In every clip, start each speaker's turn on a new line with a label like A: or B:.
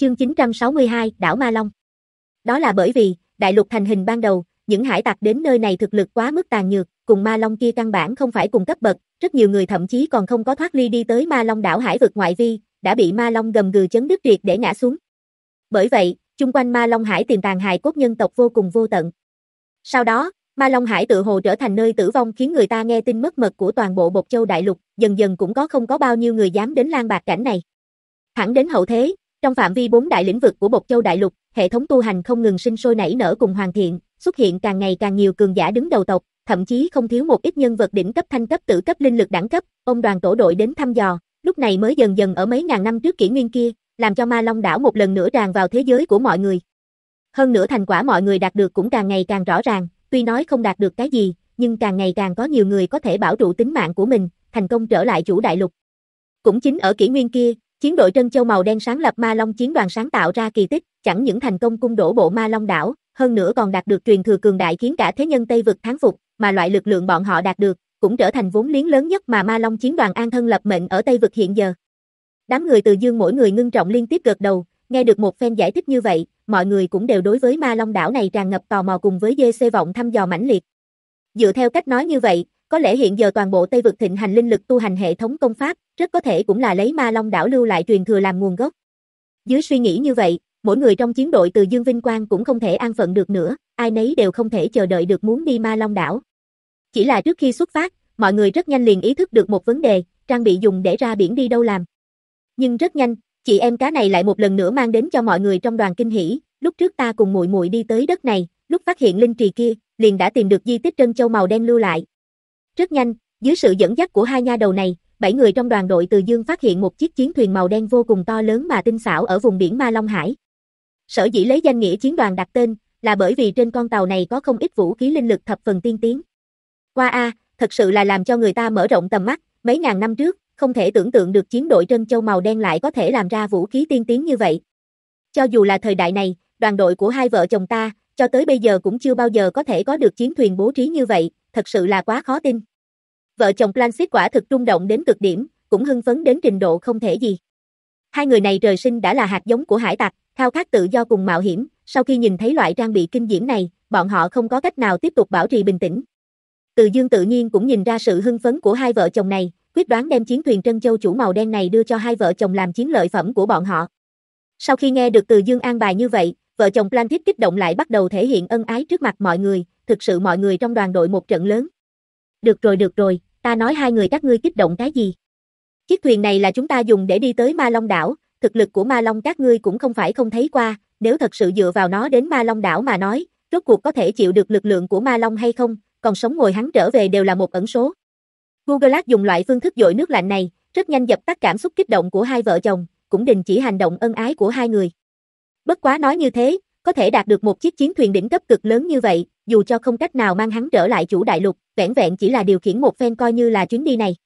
A: Chương 962, đảo Ma Long. Đó là bởi vì, đại lục thành hình ban đầu, những hải tặc đến nơi này thực lực quá mức tàn nhược, cùng Ma Long kia căn bản không phải cùng cấp bậc, rất nhiều người thậm chí còn không có thoát ly đi tới Ma Long đảo hải vực ngoại vi, đã bị Ma Long gầm gừ chấn đứt triệt để ngã xuống. Bởi vậy, chung quanh Ma Long hải tiềm tàng hài cốt nhân tộc vô cùng vô tận. Sau đó, Ma Long Hải tự hồ trở thành nơi tử vong khiến người ta nghe tin mất mật của toàn bộ Bột Châu Đại Lục, dần dần cũng có không có bao nhiêu người dám đến lan bạc cảnh này. Thẳng đến hậu thế, trong phạm vi bốn đại lĩnh vực của Bột Châu Đại Lục, hệ thống tu hành không ngừng sinh sôi nảy nở cùng hoàn thiện, xuất hiện càng ngày càng nhiều cường giả đứng đầu tộc, thậm chí không thiếu một ít nhân vật đỉnh cấp thanh cấp tử cấp linh lực đẳng cấp, ông đoàn tổ đội đến thăm dò, lúc này mới dần dần ở mấy ngàn năm trước kỷ nguyên kia, làm cho Ma Long đảo một lần nữa tràn vào thế giới của mọi người. Hơn nữa thành quả mọi người đạt được cũng càng ngày càng rõ ràng, tuy nói không đạt được cái gì, nhưng càng ngày càng có nhiều người có thể bảo trụ tính mạng của mình, thành công trở lại chủ đại lục. Cũng chính ở kỷ nguyên kia, chiến đội Trân Châu màu đen sáng lập Ma Long chiến đoàn sáng tạo ra kỳ tích, chẳng những thành công cung đổ bộ Ma Long đảo, hơn nữa còn đạt được truyền thừa cường đại khiến cả thế nhân Tây vực thán phục, mà loại lực lượng bọn họ đạt được, cũng trở thành vốn liếng lớn nhất mà Ma Long chiến đoàn an thân lập mệnh ở Tây vực hiện giờ. Đám người từ dương mỗi người ngưng trọng liên tiếp gật đầu, nghe được một phen giải thích như vậy, mọi người cũng đều đối với Ma Long đảo này tràn ngập tò mò cùng với DC vọng thăm dò mãnh liệt. Dựa theo cách nói như vậy, có lẽ hiện giờ toàn bộ Tây vực thịnh hành linh lực tu hành hệ thống công pháp, rất có thể cũng là lấy Ma Long đảo lưu lại truyền thừa làm nguồn gốc. Dưới suy nghĩ như vậy, mỗi người trong chiến đội từ Dương Vinh Quang cũng không thể an phận được nữa, ai nấy đều không thể chờ đợi được muốn đi Ma Long đảo. Chỉ là trước khi xuất phát, mọi người rất nhanh liền ý thức được một vấn đề, trang bị dùng để ra biển đi đâu làm. Nhưng rất nhanh, chị em cá này lại một lần nữa mang đến cho mọi người trong đoàn kinh hỉ, lúc trước ta cùng muội muội đi tới đất này, lúc phát hiện linh trì kia, liền đã tìm được di tích trân châu màu đen lưu lại. Rất nhanh, dưới sự dẫn dắt của hai nha đầu này, bảy người trong đoàn đội từ Dương phát hiện một chiếc chiến thuyền màu đen vô cùng to lớn mà tinh xảo ở vùng biển Ma Long Hải. Sở dĩ lấy danh nghĩa chiến đoàn đặt tên, là bởi vì trên con tàu này có không ít vũ khí linh lực thập phần tiên tiến. Qua A, thật sự là làm cho người ta mở rộng tầm mắt, mấy ngàn năm trước, không thể tưởng tượng được chiến đội Trân Châu màu đen lại có thể làm ra vũ khí tiên tiến như vậy. Cho dù là thời đại này, đoàn đội của hai vợ chồng ta, cho tới bây giờ cũng chưa bao giờ có thể có được chiến thuyền bố trí như vậy, thật sự là quá khó tin. Vợ chồng Planxit quả thực rung động đến cực điểm, cũng hưng phấn đến trình độ không thể gì. Hai người này trời sinh đã là hạt giống của hải tặc, khao khát tự do cùng mạo hiểm, sau khi nhìn thấy loại trang bị kinh diễm này, bọn họ không có cách nào tiếp tục bảo trì bình tĩnh. Từ Dương tự nhiên cũng nhìn ra sự hưng phấn của hai vợ chồng này, quyết đoán đem chiến thuyền Trân Châu chủ màu đen này đưa cho hai vợ chồng làm chiến lợi phẩm của bọn họ. Sau khi nghe được Từ Dương an bài như vậy, vợ chồng Plantit kích động lại bắt đầu thể hiện ân ái trước mặt mọi người, thực sự mọi người trong đoàn đội một trận lớn. Được rồi được rồi, ta nói hai người các ngươi kích động cái gì? Chiếc thuyền này là chúng ta dùng để đi tới Ma Long đảo, thực lực của Ma Long các ngươi cũng không phải không thấy qua, nếu thật sự dựa vào nó đến Ma Long đảo mà nói, rốt cuộc có thể chịu được lực lượng của Ma Long hay không, còn sống ngồi hắn trở về đều là một ẩn số. Google dùng loại phương thức dội nước lạnh này, rất nhanh dập tắt cảm xúc kích động của hai vợ chồng, cũng đình chỉ hành động ân ái của hai người. Bất quá nói như thế, có thể đạt được một chiếc chiến thuyền đỉnh cấp cực lớn như vậy, dù cho không cách nào mang hắn trở lại chủ đại lục, vẻn vẹn chỉ là điều khiển một phen coi như là chuyến đi này.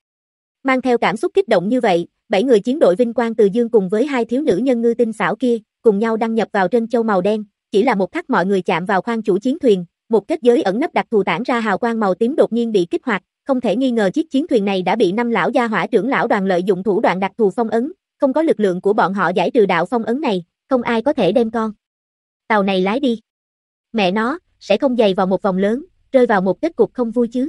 A: Mang theo cảm xúc kích động như vậy, bảy người chiến đội vinh quang từ dương cùng với hai thiếu nữ nhân ngư tinh xảo kia, cùng nhau đăng nhập vào trên châu màu đen, chỉ là một khắc mọi người chạm vào khoang chủ chiến thuyền, một kết giới ẩn nấp đặc thù tản ra hào quang màu tím đột nhiên bị kích hoạt, không thể nghi ngờ chiếc chiến thuyền này đã bị năm lão gia hỏa trưởng lão đoàn lợi dụng thủ đoạn đặc thù phong ấn, không có lực lượng của bọn họ giải trừ đạo phong ấn này, không ai có thể đem con. Tàu này lái đi. Mẹ nó, sẽ không dày vào một vòng lớn, rơi vào một kết cục không vui chứ.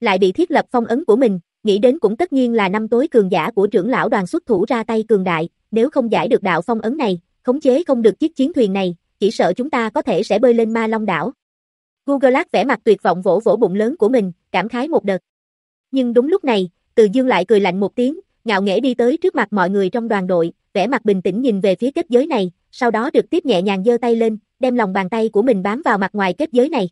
A: Lại bị thiết lập phong ấn của mình, nghĩ đến cũng tất nhiên là năm tối cường giả của trưởng lão đoàn xuất thủ ra tay cường đại, nếu không giải được đạo phong ấn này, khống chế không được chiếc chiến thuyền này, chỉ sợ chúng ta có thể sẽ bơi lên ma long đảo. Google vẻ mặt tuyệt vọng vỗ vỗ bụng lớn của mình, cảm khái một đợt. Nhưng đúng lúc này, Từ Dương lại cười lạnh một tiếng, ngạo nghễ đi tới trước mặt mọi người trong đoàn đội, vẻ mặt bình tĩnh nhìn về phía kết giới này, sau đó được tiếp nhẹ nhàng giơ tay lên, đem lòng bàn tay của mình bám vào mặt ngoài kết giới này.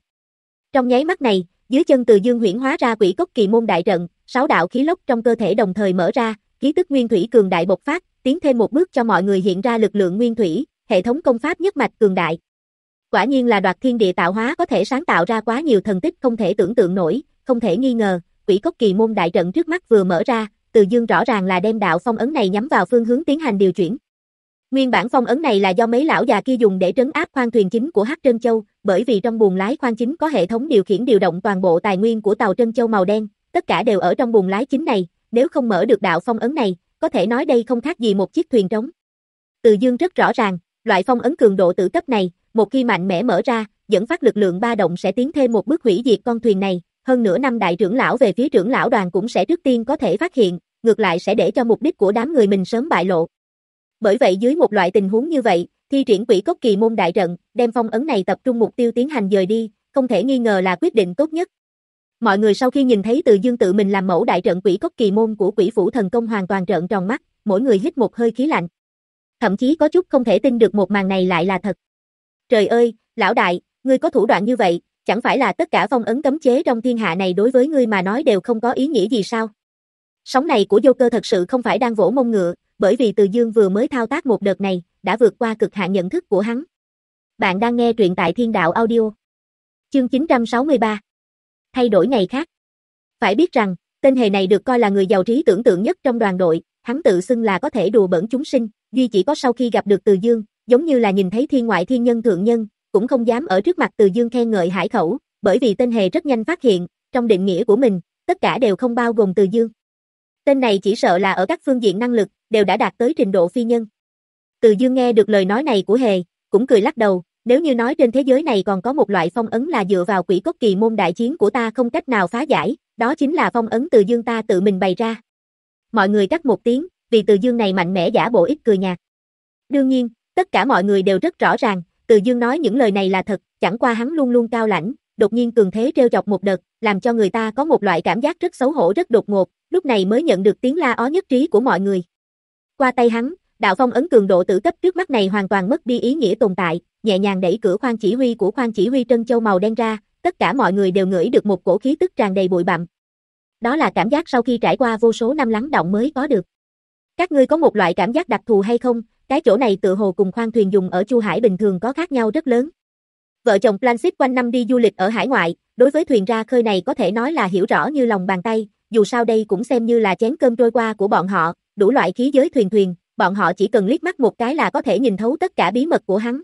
A: Trong nháy mắt này, dưới chân Từ Dương huyễn hóa ra quỷ cốc kỳ môn đại trận, sáu đạo khí lốc trong cơ thể đồng thời mở ra, khí tức nguyên thủy cường đại bộc phát, tiến thêm một bước cho mọi người hiện ra lực lượng nguyên thủy, hệ thống công pháp nhất mạch cường đại. Quả nhiên là đoạt thiên địa tạo hóa có thể sáng tạo ra quá nhiều thần tích không thể tưởng tượng nổi, không thể nghi ngờ, quỷ cốc kỳ môn đại trận trước mắt vừa mở ra, từ Dương rõ ràng là đem đạo phong ấn này nhắm vào phương hướng tiến hành điều chuyển. Nguyên bản phong ấn này là do mấy lão già kia dùng để trấn áp khoang thuyền chính của Hắc Trân Châu, bởi vì trong buồng lái khoang chính có hệ thống điều khiển điều động toàn bộ tài nguyên của tàu Trân Châu màu đen, tất cả đều ở trong buồng lái chính này, nếu không mở được đạo phong ấn này, có thể nói đây không khác gì một chiếc thuyền trống. Từ Dương rất rõ ràng, loại phong ấn cường độ tử cấp này, một khi mạnh mẽ mở ra, dẫn phát lực lượng ba động sẽ tiến thêm một bước hủy diệt con thuyền này, hơn nửa năm đại trưởng lão về phía trưởng lão đoàn cũng sẽ trước tiên có thể phát hiện, ngược lại sẽ để cho mục đích của đám người mình sớm bại lộ. Bởi vậy dưới một loại tình huống như vậy, thi triển quỷ cốc kỳ môn đại trận, đem phong ấn này tập trung mục tiêu tiến hành dời đi, không thể nghi ngờ là quyết định tốt nhất. Mọi người sau khi nhìn thấy Từ Dương tự mình làm mẫu đại trận quỷ cốc kỳ môn của quỷ phủ thần công hoàn toàn trợn tròn mắt, mỗi người hít một hơi khí lạnh. Thậm chí có chút không thể tin được một màn này lại là thật. Trời ơi, lão đại, ngươi có thủ đoạn như vậy, chẳng phải là tất cả phong ấn cấm chế trong thiên hạ này đối với ngươi mà nói đều không có ý nghĩa gì sao? Sóng này của Joker thật sự không phải đang vỗ mông ngựa, bởi vì Từ Dương vừa mới thao tác một đợt này, đã vượt qua cực hạn nhận thức của hắn. Bạn đang nghe truyện tại Thiên Đạo Audio. Chương 963. Thay đổi ngày khác. Phải biết rằng, tên hề này được coi là người giàu trí tưởng tượng nhất trong đoàn đội, hắn tự xưng là có thể đùa bỡn chúng sinh, duy chỉ có sau khi gặp được Từ Dương, giống như là nhìn thấy thiên ngoại thiên nhân thượng nhân, cũng không dám ở trước mặt Từ Dương khen ngợi hải khẩu, bởi vì tên hề rất nhanh phát hiện, trong định nghĩa của mình, tất cả đều không bao gồm Từ Dương. Tên này chỉ sợ là ở các phương diện năng lực, đều đã đạt tới trình độ phi nhân. Từ Dương nghe được lời nói này của hề, cũng cười lắc đầu, nếu như nói trên thế giới này còn có một loại phong ấn là dựa vào quỷ cốt kỳ môn đại chiến của ta không cách nào phá giải, đó chính là phong ấn Từ Dương ta tự mình bày ra. Mọi người cắt một tiếng, vì Từ Dương này mạnh mẽ giả bộ ít cười nhạt. Đương nhiên, tất cả mọi người đều rất rõ ràng, Từ Dương nói những lời này là thật, chẳng qua hắn luôn luôn cao lãnh, đột nhiên cường thế treo chọc một đợt, làm cho người ta có một loại cảm giác rất xấu hổ rất đột ngột, lúc này mới nhận được tiếng la ó nhất trí của mọi người. Qua tay hắn, đạo phong ấn cường độ tử cấp trước mắt này hoàn toàn mất đi ý nghĩa tồn tại, nhẹ nhàng đẩy cửa khoang chỉ huy của khoang chỉ huy Trân Châu màu đen ra, tất cả mọi người đều ngửi được một cổ khí tức tràn đầy bụi bặm. Đó là cảm giác sau khi trải qua vô số năm lắng động mới có được. Các ngươi có một loại cảm giác đặc thù hay không? Cái chỗ này tự hồ cùng khoang thuyền dùng ở Chu Hải bình thường có khác nhau rất lớn. Vợ chồng Plansit quanh năm đi du lịch ở hải ngoại, đối với thuyền ra khơi này có thể nói là hiểu rõ như lòng bàn tay, dù sao đây cũng xem như là chén cơm trôi qua của bọn họ, đủ loại khí giới thuyền thuyền, bọn họ chỉ cần liếc mắt một cái là có thể nhìn thấu tất cả bí mật của hắn.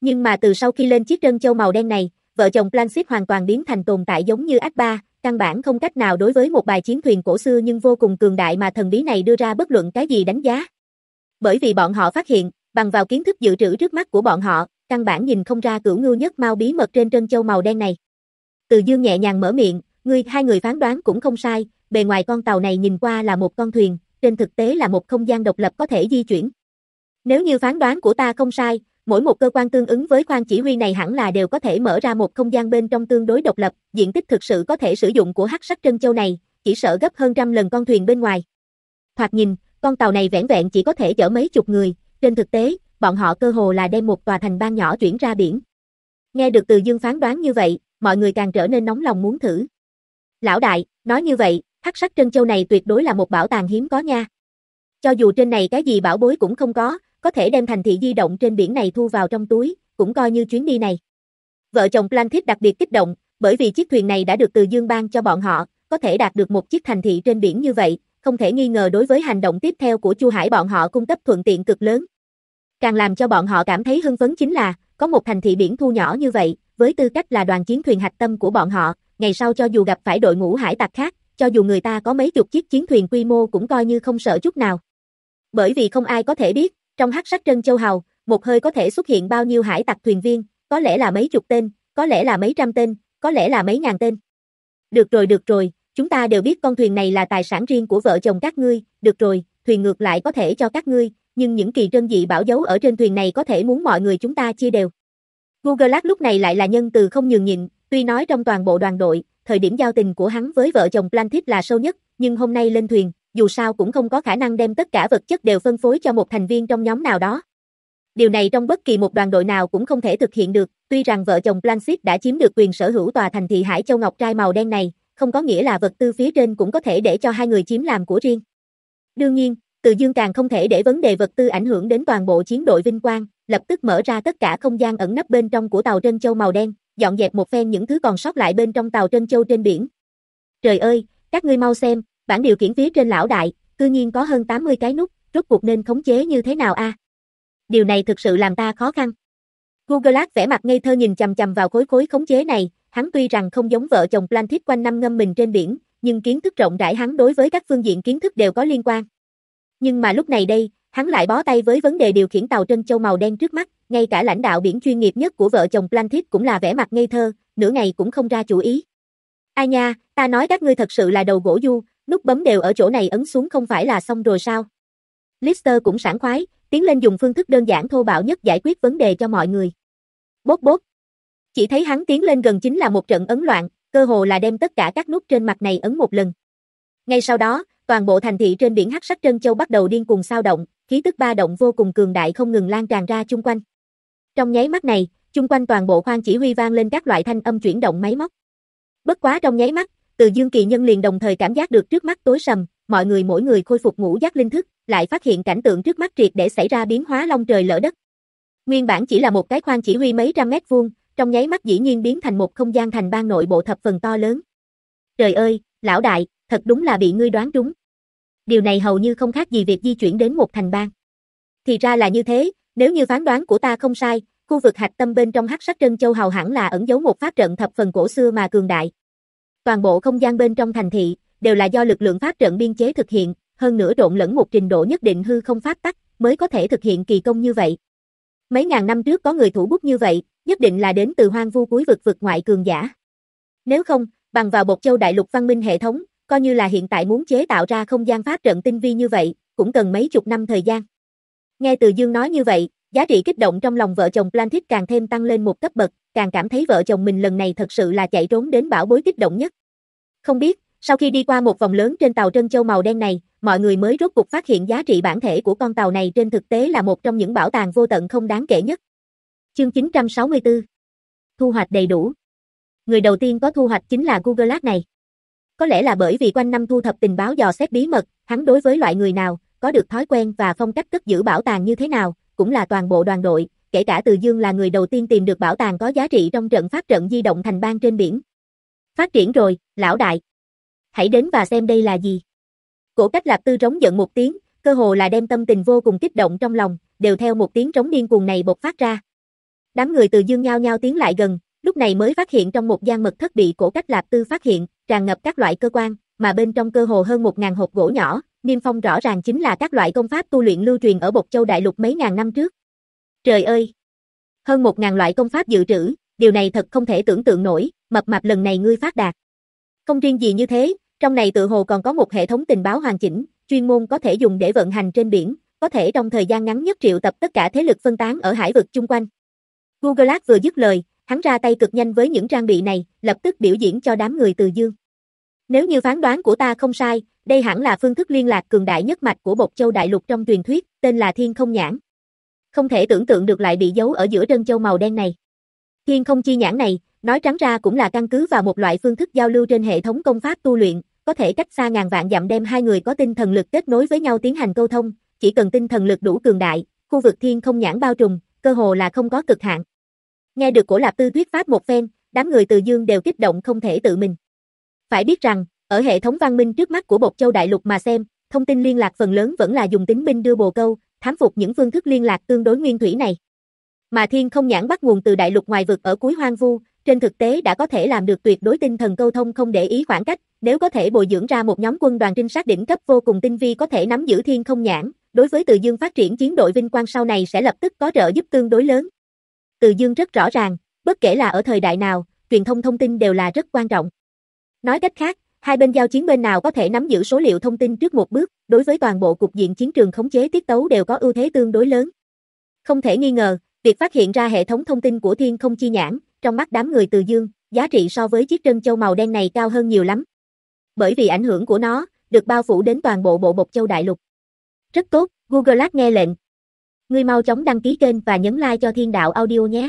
A: Nhưng mà từ sau khi lên chiếc trân châu màu đen này, vợ chồng Plansit hoàn toàn biến thành tồn tại giống như ác ba, căn bản không cách nào đối với một bài chiến thuyền cổ xưa nhưng vô cùng cường đại mà thần bí này đưa ra bất luận cái gì đánh giá. Bởi vì bọn họ phát hiện, bằng vào kiến thức dự trữ trước mắt của bọn họ, căn bản nhìn không ra cửu ngưu nhất mau bí mật trên trân châu màu đen này. Từ dương nhẹ nhàng mở miệng, ngươi hai người phán đoán cũng không sai, bề ngoài con tàu này nhìn qua là một con thuyền, trên thực tế là một không gian độc lập có thể di chuyển. Nếu như phán đoán của ta không sai, mỗi một cơ quan tương ứng với khoang chỉ huy này hẳn là đều có thể mở ra một không gian bên trong tương đối độc lập, diện tích thực sự có thể sử dụng của hắc sắc trân châu này, chỉ sợ gấp hơn trăm lần con thuyền bên ngoài. Thoạt nhìn, con tàu này vẻn vẹn chỉ có thể chở mấy chục người, trên thực tế, bọn họ cơ hồ là đem một tòa thành bang nhỏ chuyển ra biển. Nghe được từ dương phán đoán như vậy, mọi người càng trở nên nóng lòng muốn thử. Lão đại, nói như vậy, hắc sắc trân châu này tuyệt đối là một bảo tàng hiếm có nha. Cho dù trên này cái gì bảo bối cũng không có, có thể đem thành thị di động trên biển này thu vào trong túi, cũng coi như chuyến đi này. Vợ chồng Plantit đặc biệt kích động, bởi vì chiếc thuyền này đã được từ dương ban cho bọn họ, có thể đạt được một chiếc thành thị trên biển như vậy, không thể nghi ngờ đối với hành động tiếp theo của Chu Hải bọn họ cung cấp thuận tiện cực lớn. Càng làm cho bọn họ cảm thấy hưng phấn chính là, có một thành thị biển thu nhỏ như vậy, với tư cách là đoàn chiến thuyền hạch tâm của bọn họ, ngày sau cho dù gặp phải đội ngũ hải tặc khác, cho dù người ta có mấy chục chiếc chiến thuyền quy mô cũng coi như không sợ chút nào. Bởi vì không ai có thể biết, trong hắc sắc trân châu hào, một hơi có thể xuất hiện bao nhiêu hải tặc thuyền viên, có lẽ là mấy chục tên, có lẽ là mấy trăm tên, có lẽ là mấy ngàn tên. Được rồi được rồi, chúng ta đều biết con thuyền này là tài sản riêng của vợ chồng các ngươi, được rồi, thuyền ngược lại có thể cho các ngươi, nhưng những kỳ trân dị bảo dấu ở trên thuyền này có thể muốn mọi người chúng ta chia đều. Google lúc này lại là nhân từ không nhường nhịn, tuy nói trong toàn bộ đoàn đội, thời điểm giao tình của hắn với vợ chồng Plantit là sâu nhất, nhưng hôm nay lên thuyền, dù sao cũng không có khả năng đem tất cả vật chất đều phân phối cho một thành viên trong nhóm nào đó. Điều này trong bất kỳ một đoàn đội nào cũng không thể thực hiện được, tuy rằng vợ chồng Plansit đã chiếm được quyền sở hữu tòa thành thị Hải Châu Ngọc Trai màu đen này, không có nghĩa là vật tư phía trên cũng có thể để cho hai người chiếm làm của riêng. Đương nhiên, Từ Dương càng không thể để vấn đề vật tư ảnh hưởng đến toàn bộ chiến đội vinh quang, lập tức mở ra tất cả không gian ẩn nấp bên trong của tàu Trân Châu màu đen, dọn dẹp một phen những thứ còn sót lại bên trong tàu Trân Châu trên biển. Trời ơi, các ngươi mau xem, bản điều khiển phía trên lão đại, cư nhiên có hơn 80 cái nút, rốt cuộc nên khống chế như thế nào a? Điều này thực sự làm ta khó khăn. Google vẽ vẻ mặt ngây thơ nhìn chằm chằm vào khối khối khống chế này, hắn tuy rằng không giống vợ chồng Plantit quanh năm ngâm mình trên biển, nhưng kiến thức rộng rãi hắn đối với các phương diện kiến thức đều có liên quan. Nhưng mà lúc này đây, hắn lại bó tay với vấn đề điều khiển tàu trân châu màu đen trước mắt, ngay cả lãnh đạo biển chuyên nghiệp nhất của vợ chồng Plantit cũng là vẻ mặt ngây thơ, nửa ngày cũng không ra chủ ý. Ai nha, ta nói các ngươi thật sự là đầu gỗ du, nút bấm đều ở chỗ này ấn xuống không phải là xong rồi sao? Lister cũng sảng khoái, tiến lên dùng phương thức đơn giản thô bạo nhất giải quyết vấn đề cho mọi người. Bốt bốt. Chỉ thấy hắn tiến lên gần chính là một trận ấn loạn, cơ hồ là đem tất cả các nút trên mặt này ấn một lần. Ngay sau đó, toàn bộ thành thị trên biển hắc sắc trân châu bắt đầu điên cuồng sao động, khí tức ba động vô cùng cường đại không ngừng lan tràn ra chung quanh. Trong nháy mắt này, chung quanh toàn bộ khoang chỉ huy vang lên các loại thanh âm chuyển động máy móc. Bất quá trong nháy mắt, Từ Dương Kỳ Nhân liền đồng thời cảm giác được trước mắt tối sầm, mọi người mỗi người khôi phục ngũ giác linh thức, lại phát hiện cảnh tượng trước mắt triệt để xảy ra biến hóa long trời lở đất. Nguyên bản chỉ là một cái khoang chỉ huy mấy trăm mét vuông, trong nháy mắt dĩ nhiên biến thành một không gian thành bang nội bộ thập phần to lớn. Trời ơi, lão đại, thật đúng là bị ngươi đoán trúng. Điều này hầu như không khác gì việc di chuyển đến một thành bang. Thì ra là như thế, nếu như phán đoán của ta không sai, khu vực hạch tâm bên trong hắc sắc trân châu hầu hẳn là ẩn giấu một pháp trận thập phần cổ xưa mà cường đại. Toàn bộ không gian bên trong thành thị đều là do lực lượng pháp trận biên chế thực hiện, hơn nữa trộn lẫn một trình độ nhất định hư không pháp tắc mới có thể thực hiện kỳ công như vậy. Mấy ngàn năm trước có người thủ bút như vậy, nhất định là đến từ hoang vu cuối vực vực ngoại cường giả. Nếu không, bằng vào Bột Châu Đại Lục văn minh hệ thống, coi như là hiện tại muốn chế tạo ra không gian pháp trận tinh vi như vậy, cũng cần mấy chục năm thời gian. Nghe Từ Dương nói như vậy, giá trị kích động trong lòng vợ chồng Plantit càng thêm tăng lên một cấp bậc, càng cảm thấy vợ chồng mình lần này thật sự là chạy trốn đến bảo bối kích động nhất. Không biết, sau khi đi qua một vòng lớn trên tàu Trân Châu màu đen này, mọi người mới rốt cuộc phát hiện giá trị bản thể của con tàu này trên thực tế là một trong những bảo tàng vô tận không đáng kể nhất. Chương 964 Thu hoạch đầy đủ Người đầu tiên có thu hoạch chính là Google Glass này. Có lẽ là bởi vì quanh năm thu thập tình báo dò xét bí mật, hắn đối với loại người nào, có được thói quen và phong cách cất giữ bảo tàng như thế nào, cũng là toàn bộ đoàn đội, kể cả Từ Dương là người đầu tiên tìm được bảo tàng có giá trị trong trận pháp trận di động thành bang trên biển. Phát triển rồi, lão đại. Hãy đến và xem đây là gì. Cổ cách lạp tư trống giận một tiếng, cơ hồ là đem tâm tình vô cùng kích động trong lòng, đều theo một tiếng trống điên cuồng này bộc phát ra. Đám người từ dương nhao nhao tiến lại gần, lúc này mới phát hiện trong một gian mật thất bị cổ cách lạp tư phát hiện, tràn ngập các loại cơ quan, mà bên trong cơ hồ hơn một ngàn hộp gỗ nhỏ, niêm phong rõ ràng chính là các loại công pháp tu luyện lưu truyền ở Bộc Châu Đại Lục mấy ngàn năm trước. Trời ơi! Hơn một ngàn loại công pháp dự trữ, điều này thật không thể tưởng tượng nổi, mập mạp lần này ngươi phát đạt. Không riêng gì như thế, trong này tự hồ còn có một hệ thống tình báo hoàn chỉnh, chuyên môn có thể dùng để vận hành trên biển, có thể trong thời gian ngắn nhất triệu tập tất cả thế lực phân tán ở hải vực chung quanh. Google Glass vừa dứt lời, hắn ra tay cực nhanh với những trang bị này, lập tức biểu diễn cho đám người từ dương. Nếu như phán đoán của ta không sai, đây hẳn là phương thức liên lạc cường đại nhất mạch của Bộc Châu Đại Lục trong truyền thuyết, tên là Thiên Không Nhãn. Không thể tưởng tượng được lại bị giấu ở giữa trân châu màu đen này. Thiên Không Chi Nhãn này, nói trắng ra cũng là căn cứ vào một loại phương thức giao lưu trên hệ thống công pháp tu luyện, có thể cách xa ngàn vạn dặm đem hai người có tinh thần lực kết nối với nhau tiến hành câu thông, chỉ cần tinh thần lực đủ cường đại, khu vực thiên không nhãn bao trùm, cơ hồ là không có cực hạn. Nghe được cổ Lạp Tư thuyết pháp một phen, đám người từ dương đều kích động không thể tự mình. Phải biết rằng, ở hệ thống văn minh trước mắt của Bộc Châu Đại Lục mà xem, thông tin liên lạc phần lớn vẫn là dùng tính binh đưa bồ câu, thám phục những phương thức liên lạc tương đối nguyên thủy này. Mà thiên không nhãn bắt nguồn từ đại lục ngoài vực ở cuối hoang vu, trên thực tế đã có thể làm được tuyệt đối tinh thần câu thông không để ý khoảng cách, nếu có thể bồi dưỡng ra một nhóm quân đoàn trinh sát đỉnh cấp vô cùng tinh vi có thể nắm giữ thiên không nhãn, đối với Từ Dương phát triển chiến đội vinh quang sau này sẽ lập tức có trợ giúp tương đối lớn. Từ Dương rất rõ ràng, bất kể là ở thời đại nào, truyền thông thông tin đều là rất quan trọng. Nói cách khác, hai bên giao chiến bên nào có thể nắm giữ số liệu thông tin trước một bước, đối với toàn bộ cục diện chiến trường khống chế tiết tấu đều có ưu thế tương đối lớn. Không thể nghi ngờ, việc phát hiện ra hệ thống thông tin của Thiên Không Chi Nhãn, trong mắt đám người Từ Dương, giá trị so với chiếc trân châu màu đen này cao hơn nhiều lắm. Bởi vì ảnh hưởng của nó, được bao phủ đến toàn bộ bộ bộc châu đại lục. Rất tốt, Google Ads nghe lệnh. Ngươi mau chóng đăng ký kênh và nhấn like cho Thiên Đạo Audio nhé.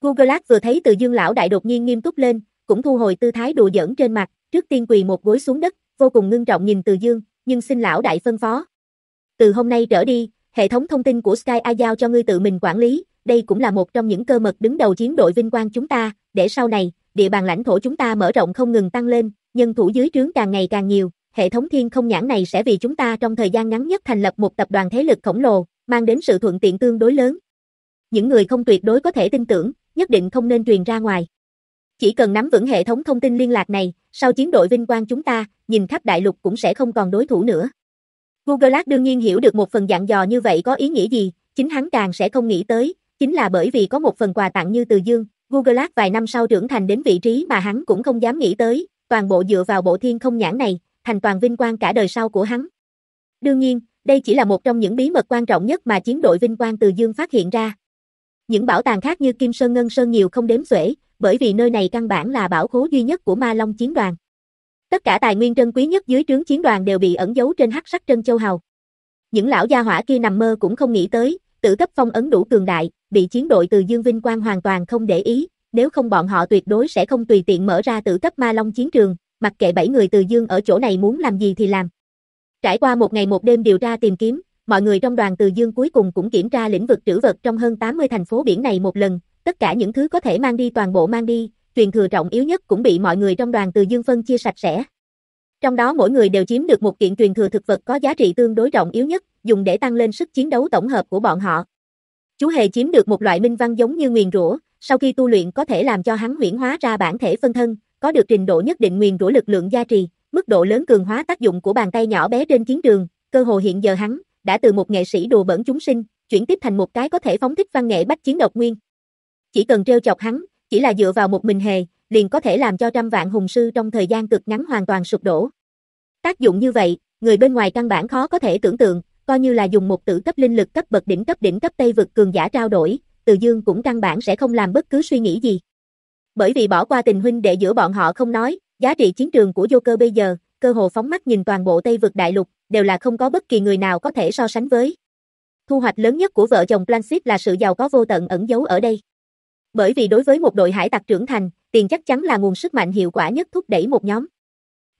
A: Google Ads vừa thấy Từ Dương lão đại đột nhiên nghiêm túc lên, cũng thu hồi tư thái đùa giỡn trên mặt, trước tiên quỳ một gối xuống đất, vô cùng ngưng trọng nhìn Từ Dương, nhưng xin lão đại phân phó. Từ hôm nay trở đi, hệ thống thông tin của Sky A giao cho ngươi tự mình quản lý, đây cũng là một trong những cơ mật đứng đầu chiến đội vinh quang chúng ta, để sau này, địa bàn lãnh thổ chúng ta mở rộng không ngừng tăng lên, nhân thủ dưới trướng càng ngày càng nhiều, hệ thống thiên không nhãn này sẽ vì chúng ta trong thời gian ngắn nhất thành lập một tập đoàn thế lực khổng lồ, mang đến sự thuận tiện tương đối lớn. Những người không tuyệt đối có thể tin tưởng, nhất định không nên truyền ra ngoài. Chỉ cần nắm vững hệ thống thông tin liên lạc này, sau chiến đội vinh quang chúng ta, nhìn khắp đại lục cũng sẽ không còn đối thủ nữa. Google Glass đương nhiên hiểu được một phần dặn dò như vậy có ý nghĩa gì, chính hắn càng sẽ không nghĩ tới, chính là bởi vì có một phần quà tặng như từ dương, Google Glass vài năm sau trưởng thành đến vị trí mà hắn cũng không dám nghĩ tới, toàn bộ dựa vào bộ thiên không nhãn này, thành toàn vinh quang cả đời sau của hắn. Đương nhiên, đây chỉ là một trong những bí mật quan trọng nhất mà chiến đội vinh quang từ dương phát hiện ra. Những bảo tàng khác như Kim Sơn Ngân Sơn nhiều không đếm xuể, bởi vì nơi này căn bản là bảo khố duy nhất của Ma Long chiến đoàn. Tất cả tài nguyên trân quý nhất dưới trướng chiến đoàn đều bị ẩn giấu trên hắc sắc trân châu hầu. Những lão gia hỏa kia nằm mơ cũng không nghĩ tới, tử cấp phong ấn đủ cường đại, bị chiến đội từ Dương Vinh Quang hoàn toàn không để ý, nếu không bọn họ tuyệt đối sẽ không tùy tiện mở ra tử cấp ma long chiến trường, mặc kệ bảy người từ Dương ở chỗ này muốn làm gì thì làm. Trải qua một ngày một đêm điều tra tìm kiếm, mọi người trong đoàn từ Dương cuối cùng cũng kiểm tra lĩnh vực trữ vật trong hơn 80 thành phố biển này một lần, tất cả những thứ có thể mang đi toàn bộ mang đi, truyền thừa trọng yếu nhất cũng bị mọi người trong đoàn từ Dương phân chia sạch sẽ. Trong đó mỗi người đều chiếm được một kiện truyền thừa thực vật có giá trị tương đối trọng yếu nhất, dùng để tăng lên sức chiến đấu tổng hợp của bọn họ. Chú hề chiếm được một loại minh văn giống như nguyền rủa, sau khi tu luyện có thể làm cho hắn huyễn hóa ra bản thể phân thân, có được trình độ nhất định nguyền rủa lực lượng gia trì, mức độ lớn cường hóa tác dụng của bàn tay nhỏ bé trên chiến trường, cơ hồ hiện giờ hắn đã từ một nghệ sĩ đùa bẩn chúng sinh, chuyển tiếp thành một cái có thể phóng thích văn nghệ bách chiến độc nguyên. Chỉ cần trêu chọc hắn, chỉ là dựa vào một mình hề, liền có thể làm cho trăm vạn hùng sư trong thời gian cực ngắn hoàn toàn sụp đổ. Tác dụng như vậy, người bên ngoài căn bản khó có thể tưởng tượng, coi như là dùng một tử cấp linh lực cấp bậc đỉnh cấp đỉnh cấp Tây vực cường giả trao đổi, Từ Dương cũng căn bản sẽ không làm bất cứ suy nghĩ gì. Bởi vì bỏ qua tình huynh đệ giữa bọn họ không nói, giá trị chiến trường của Joker bây giờ, cơ hồ phóng mắt nhìn toàn bộ Tây vực đại lục, đều là không có bất kỳ người nào có thể so sánh với. Thu hoạch lớn nhất của vợ chồng Plansit là sự giàu có vô tận ẩn giấu ở đây. Bởi vì đối với một đội hải tặc trưởng thành, tiền chắc chắn là nguồn sức mạnh hiệu quả nhất thúc đẩy một nhóm.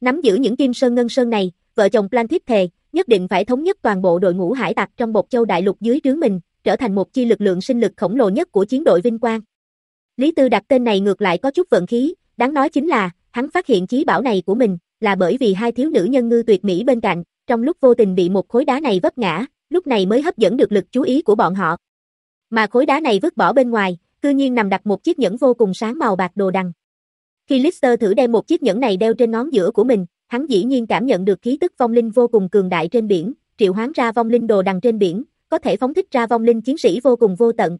A: Nắm giữ những kim sơn ngân sơn này, vợ chồng plan thiết thề, nhất định phải thống nhất toàn bộ đội ngũ hải tặc trong một Châu đại lục dưới trướng mình, trở thành một chi lực lượng sinh lực khổng lồ nhất của chiến đội Vinh Quang. Lý Tư đặt tên này ngược lại có chút vận khí, đáng nói chính là, hắn phát hiện chí bảo này của mình, là bởi vì hai thiếu nữ nhân ngư tuyệt mỹ bên cạnh, trong lúc vô tình bị một khối đá này vấp ngã, lúc này mới hấp dẫn được lực chú ý của bọn họ. Mà khối đá này vứt bỏ bên ngoài, cư nhiên nằm đặt một chiếc nhẫn vô cùng sáng màu bạc đồ đằng. Khi Lister thử đem một chiếc nhẫn này đeo trên ngón giữa của mình, hắn dĩ nhiên cảm nhận được khí tức vong linh vô cùng cường đại trên biển, triệu hoán ra vong linh đồ đằng trên biển, có thể phóng thích ra vong linh chiến sĩ vô cùng vô tận.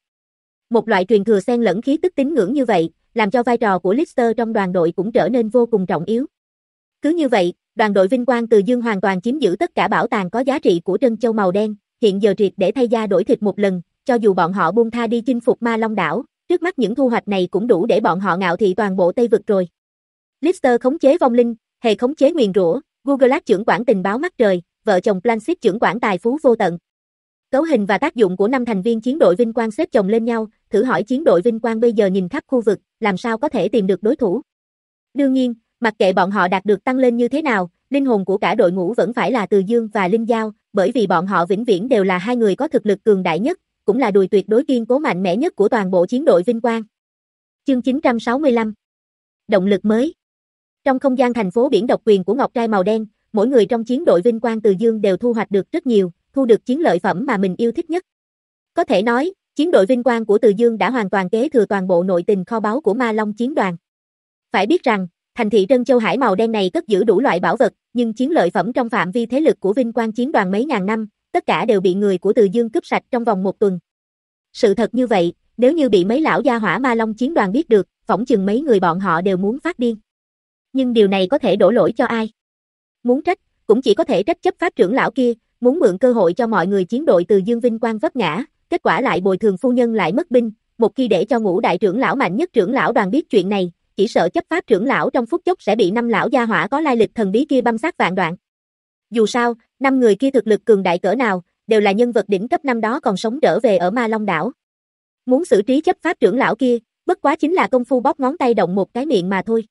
A: Một loại truyền thừa xen lẫn khí tức tín ngưỡng như vậy, làm cho vai trò của Lister trong đoàn đội cũng trở nên vô cùng trọng yếu. Cứ như vậy, đoàn đội vinh quang từ dương hoàn toàn chiếm giữ tất cả bảo tàng có giá trị của Trân Châu màu đen, hiện giờ triệt để thay da đổi thịt một lần, cho dù bọn họ buông tha đi chinh phục Ma Long đảo, trước mắt những thu hoạch này cũng đủ để bọn họ ngạo thị toàn bộ Tây vực rồi. Lister khống chế vong linh, hề khống chế nguyền rủa, Google trưởng quản tình báo mắt trời, vợ chồng Planship trưởng quản tài phú vô tận. Cấu hình và tác dụng của năm thành viên chiến đội Vinh Quang xếp chồng lên nhau, thử hỏi chiến đội Vinh Quang bây giờ nhìn khắp khu vực, làm sao có thể tìm được đối thủ. Đương nhiên, mặc kệ bọn họ đạt được tăng lên như thế nào, linh hồn của cả đội ngũ vẫn phải là Từ Dương và Linh Giao, bởi vì bọn họ vĩnh viễn đều là hai người có thực lực cường đại nhất, cũng là đùi tuyệt đối kiên cố mạnh mẽ nhất của toàn bộ chiến đội Vinh Quang. Chương 965 Động lực mới Trong không gian thành phố biển độc quyền của Ngọc Trai màu đen, mỗi người trong chiến đội Vinh Quang Từ Dương đều thu hoạch được rất nhiều, thu được chiến lợi phẩm mà mình yêu thích nhất. Có thể nói, chiến đội Vinh Quang của Từ Dương đã hoàn toàn kế thừa toàn bộ nội tình kho báu của Ma Long chiến đoàn. Phải biết rằng, thành thị Trân Châu Hải màu đen này cất giữ đủ loại bảo vật, nhưng chiến lợi phẩm trong phạm vi thế lực của Vinh Quang chiến đoàn mấy ngàn năm, tất cả đều bị người của Từ Dương cướp sạch trong vòng một tuần. Sự thật như vậy, nếu như bị mấy lão gia hỏa ma long chiến đoàn biết được, phỏng chừng mấy người bọn họ đều muốn phát điên. Nhưng điều này có thể đổ lỗi cho ai? Muốn trách, cũng chỉ có thể trách chấp pháp trưởng lão kia, muốn mượn cơ hội cho mọi người chiến đội từ Dương Vinh Quang vấp ngã, kết quả lại bồi thường phu nhân lại mất binh, một khi để cho ngũ đại trưởng lão mạnh nhất trưởng lão đoàn biết chuyện này, chỉ sợ chấp pháp trưởng lão trong phút chốc sẽ bị năm lão gia hỏa có lai lịch thần bí kia băm sát vạn đoạn. Dù sao, năm người kia thực lực cường đại cỡ nào, đều là nhân vật đỉnh cấp năm đó còn sống trở về ở Ma Long đảo. Muốn xử trí chấp pháp trưởng lão kia, bất quá chính là công phu bóp ngón tay động một cái miệng mà thôi.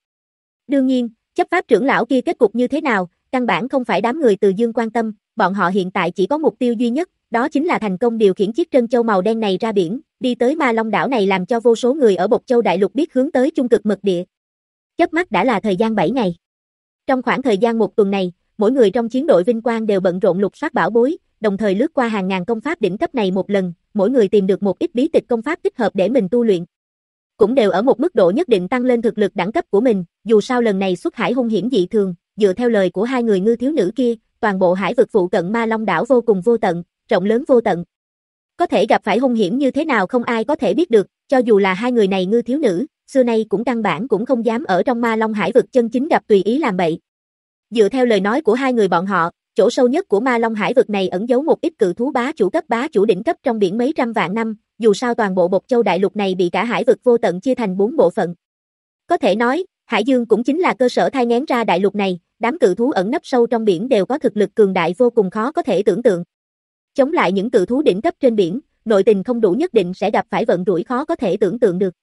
A: Đương nhiên, chấp pháp trưởng lão kia kết cục như thế nào, căn bản không phải đám người từ dương quan tâm, bọn họ hiện tại chỉ có mục tiêu duy nhất, đó chính là thành công điều khiển chiếc trân châu màu đen này ra biển, đi tới Ma Long đảo này làm cho vô số người ở Bộc Châu Đại Lục biết hướng tới trung cực mật địa. Chớp mắt đã là thời gian 7 ngày. Trong khoảng thời gian một tuần này, mỗi người trong chiến đội vinh quang đều bận rộn lục soát bảo bối, đồng thời lướt qua hàng ngàn công pháp đỉnh cấp này một lần, mỗi người tìm được một ít bí tịch công pháp thích hợp để mình tu luyện. Cũng đều ở một mức độ nhất định tăng lên thực lực đẳng cấp của mình, dù sao lần này xuất hải hung hiểm dị thường, dựa theo lời của hai người ngư thiếu nữ kia, toàn bộ hải vực phụ cận Ma Long đảo vô cùng vô tận, rộng lớn vô tận. Có thể gặp phải hung hiểm như thế nào không ai có thể biết được, cho dù là hai người này ngư thiếu nữ, xưa nay cũng căn bản cũng không dám ở trong Ma Long hải vực chân chính gặp tùy ý làm bậy. Dựa theo lời nói của hai người bọn họ, chỗ sâu nhất của Ma Long hải vực này ẩn giấu một ít cự thú bá chủ cấp bá chủ đỉnh cấp trong biển mấy trăm vạn năm, dù sao toàn bộ bột Châu đại lục này bị cả hải vực vô tận chia thành bốn bộ phận. Có thể nói, Hải Dương cũng chính là cơ sở thai ngén ra đại lục này, đám cự thú ẩn nấp sâu trong biển đều có thực lực cường đại vô cùng khó có thể tưởng tượng. Chống lại những cự thú đỉnh cấp trên biển, nội tình không đủ nhất định sẽ gặp phải vận rủi khó có thể tưởng tượng được.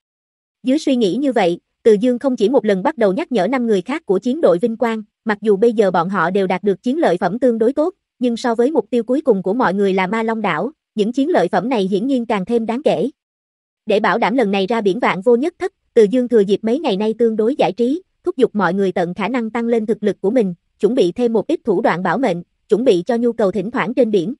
A: Dưới suy nghĩ như vậy, từ Dương không chỉ một lần bắt đầu nhắc nhở năm người khác của chiến đội Vinh Quang, mặc dù bây giờ bọn họ đều đạt được chiến lợi phẩm tương đối tốt, nhưng so với mục tiêu cuối cùng của mọi người là Ma Long đảo, những chiến lợi phẩm này hiển nhiên càng thêm đáng kể. Để bảo đảm lần này ra biển vạn vô nhất thất, Từ Dương thừa dịp mấy ngày nay tương đối giải trí, thúc giục mọi người tận khả năng tăng lên thực lực của mình, chuẩn bị thêm một ít thủ đoạn bảo mệnh, chuẩn bị cho nhu cầu thỉnh thoảng trên biển.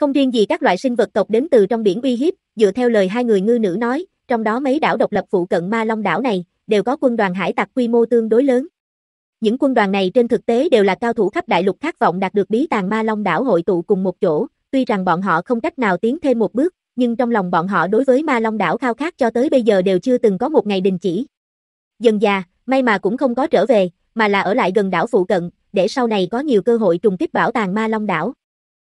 A: Không riêng gì các loại sinh vật tộc đến từ trong biển uy hiếp, dựa theo lời hai người ngư nữ nói, trong đó mấy đảo độc lập phụ cận Ma Long đảo này, đều có quân đoàn hải tặc quy mô tương đối lớn. Những quân đoàn này trên thực tế đều là cao thủ khắp đại lục khát vọng đạt được bí tàng Ma Long đảo hội tụ cùng một chỗ, tuy rằng bọn họ không cách nào tiến thêm một bước, nhưng trong lòng bọn họ đối với Ma Long đảo khao khát cho tới bây giờ đều chưa từng có một ngày đình chỉ. Dần già, may mà cũng không có trở về, mà là ở lại gần đảo phụ cận, để sau này có nhiều cơ hội trùng kích bảo tàng Ma Long đảo.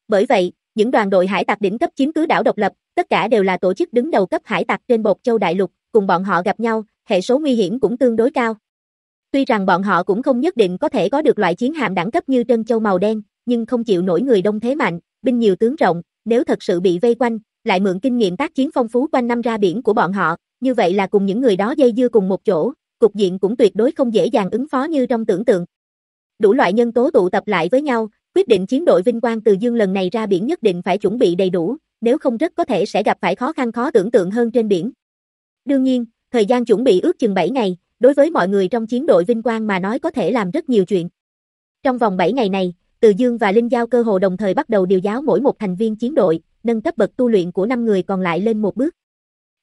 A: Bởi vậy, những đoàn đội hải tặc đỉnh cấp chiếm cứ đảo độc lập, tất cả đều là tổ chức đứng đầu cấp hải tặc trên bột châu đại lục, cùng bọn họ gặp nhau, hệ số nguy hiểm cũng tương đối cao. Tuy rằng bọn họ cũng không nhất định có thể có được loại chiến hạm đẳng cấp như Trân Châu màu đen, nhưng không chịu nổi người đông thế mạnh, binh nhiều tướng rộng, nếu thật sự bị vây quanh, lại mượn kinh nghiệm tác chiến phong phú quanh năm ra biển của bọn họ, như vậy là cùng những người đó dây dưa cùng một chỗ, cục diện cũng tuyệt đối không dễ dàng ứng phó như trong tưởng tượng. Đủ loại nhân tố tụ tập lại với nhau, quyết định chiến đội vinh quang từ dương lần này ra biển nhất định phải chuẩn bị đầy đủ, nếu không rất có thể sẽ gặp phải khó khăn khó tưởng tượng hơn trên biển. Đương nhiên, thời gian chuẩn bị ước chừng 7 ngày, đối với mọi người trong chiến đội vinh quang mà nói có thể làm rất nhiều chuyện. Trong vòng 7 ngày này, Từ Dương và Linh Giao cơ hồ đồng thời bắt đầu điều giáo mỗi một thành viên chiến đội, nâng cấp bậc tu luyện của 5 người còn lại lên một bước.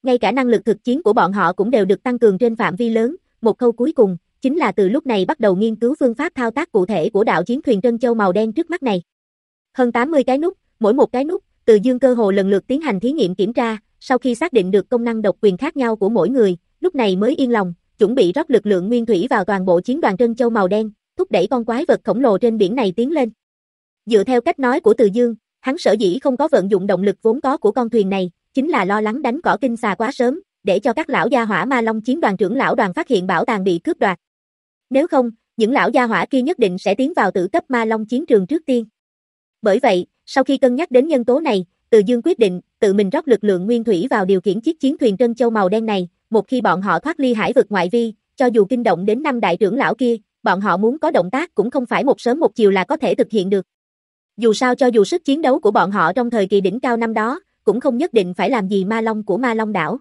A: Ngay cả năng lực thực chiến của bọn họ cũng đều được tăng cường trên phạm vi lớn, một câu cuối cùng, chính là từ lúc này bắt đầu nghiên cứu phương pháp thao tác cụ thể của đạo chiến thuyền Trân Châu màu đen trước mắt này. Hơn 80 cái nút, mỗi một cái nút, từ dương cơ hồ lần lượt tiến hành thí nghiệm kiểm tra, sau khi xác định được công năng độc quyền khác nhau của mỗi người, lúc này mới yên lòng, chuẩn bị rót lực lượng nguyên thủy vào toàn bộ chiến đoàn Trân Châu màu đen, thúc đẩy con quái vật khổng lồ trên biển này tiến lên. Dựa theo cách nói của Từ Dương, hắn sở dĩ không có vận dụng động lực vốn có của con thuyền này, chính là lo lắng đánh cỏ kinh xà quá sớm, để cho các lão gia hỏa ma long chiến đoàn trưởng lão đoàn phát hiện bảo tàng bị cướp đoạt. Nếu không, những lão gia hỏa kia nhất định sẽ tiến vào tử cấp ma long chiến trường trước tiên. Bởi vậy, sau khi cân nhắc đến nhân tố này, từ Dương quyết định tự mình rót lực lượng nguyên thủy vào điều khiển chiếc chiến thuyền Trân Châu màu đen này, một khi bọn họ thoát ly hải vực ngoại vi, cho dù kinh động đến năm đại trưởng lão kia, bọn họ muốn có động tác cũng không phải một sớm một chiều là có thể thực hiện được. Dù sao cho dù sức chiến đấu của bọn họ trong thời kỳ đỉnh cao năm đó, cũng không nhất định phải làm gì ma long của ma long đảo.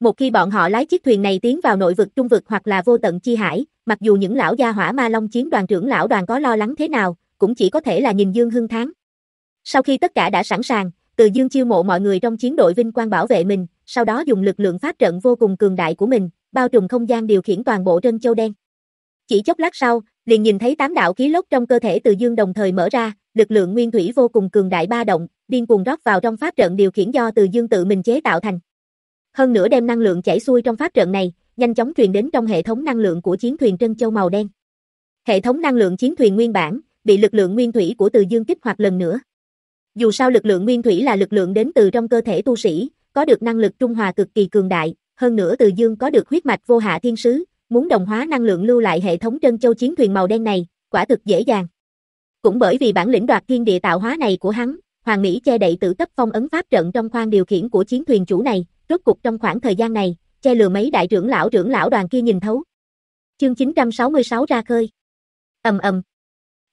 A: Một khi bọn họ lái chiếc thuyền này tiến vào nội vực trung vực hoặc là vô tận chi hải, mặc dù những lão gia hỏa ma long chiến đoàn trưởng lão đoàn có lo lắng thế nào, cũng chỉ có thể là nhìn Dương Hưng tháng. Sau khi tất cả đã sẵn sàng, từ Dương chiêu mộ mọi người trong chiến đội vinh quang bảo vệ mình, sau đó dùng lực lượng pháp trận vô cùng cường đại của mình, bao trùm không gian điều khiển toàn bộ trân châu đen. Chỉ chốc lát sau, liền nhìn thấy tám đạo khí lốc trong cơ thể Từ Dương đồng thời mở ra, lực lượng nguyên thủy vô cùng cường đại ba động, điên cuồng rót vào trong pháp trận điều khiển do Từ Dương tự mình chế tạo thành. Hơn nữa đem năng lượng chảy xuôi trong pháp trận này, nhanh chóng truyền đến trong hệ thống năng lượng của chiến thuyền Trân Châu màu đen. Hệ thống năng lượng chiến thuyền nguyên bản bị lực lượng nguyên thủy của Từ Dương kích hoạt lần nữa. Dù sao lực lượng nguyên thủy là lực lượng đến từ trong cơ thể tu sĩ, có được năng lực trung hòa cực kỳ cường đại, hơn nữa Từ Dương có được huyết mạch vô hạ thiên sứ, muốn đồng hóa năng lượng lưu lại hệ thống Trân Châu chiến thuyền màu đen này, quả thực dễ dàng. Cũng bởi vì bản lĩnh đoạt thiên địa tạo hóa này của hắn, Hoàng Mỹ che đậy tự cấp phong ấn pháp trận trong khoang điều khiển của chiến thuyền chủ này, rốt cục trong khoảng thời gian này, che lừa mấy đại trưởng lão trưởng lão đoàn kia nhìn thấu. Chương 966 ra khơi. Ầm ầm.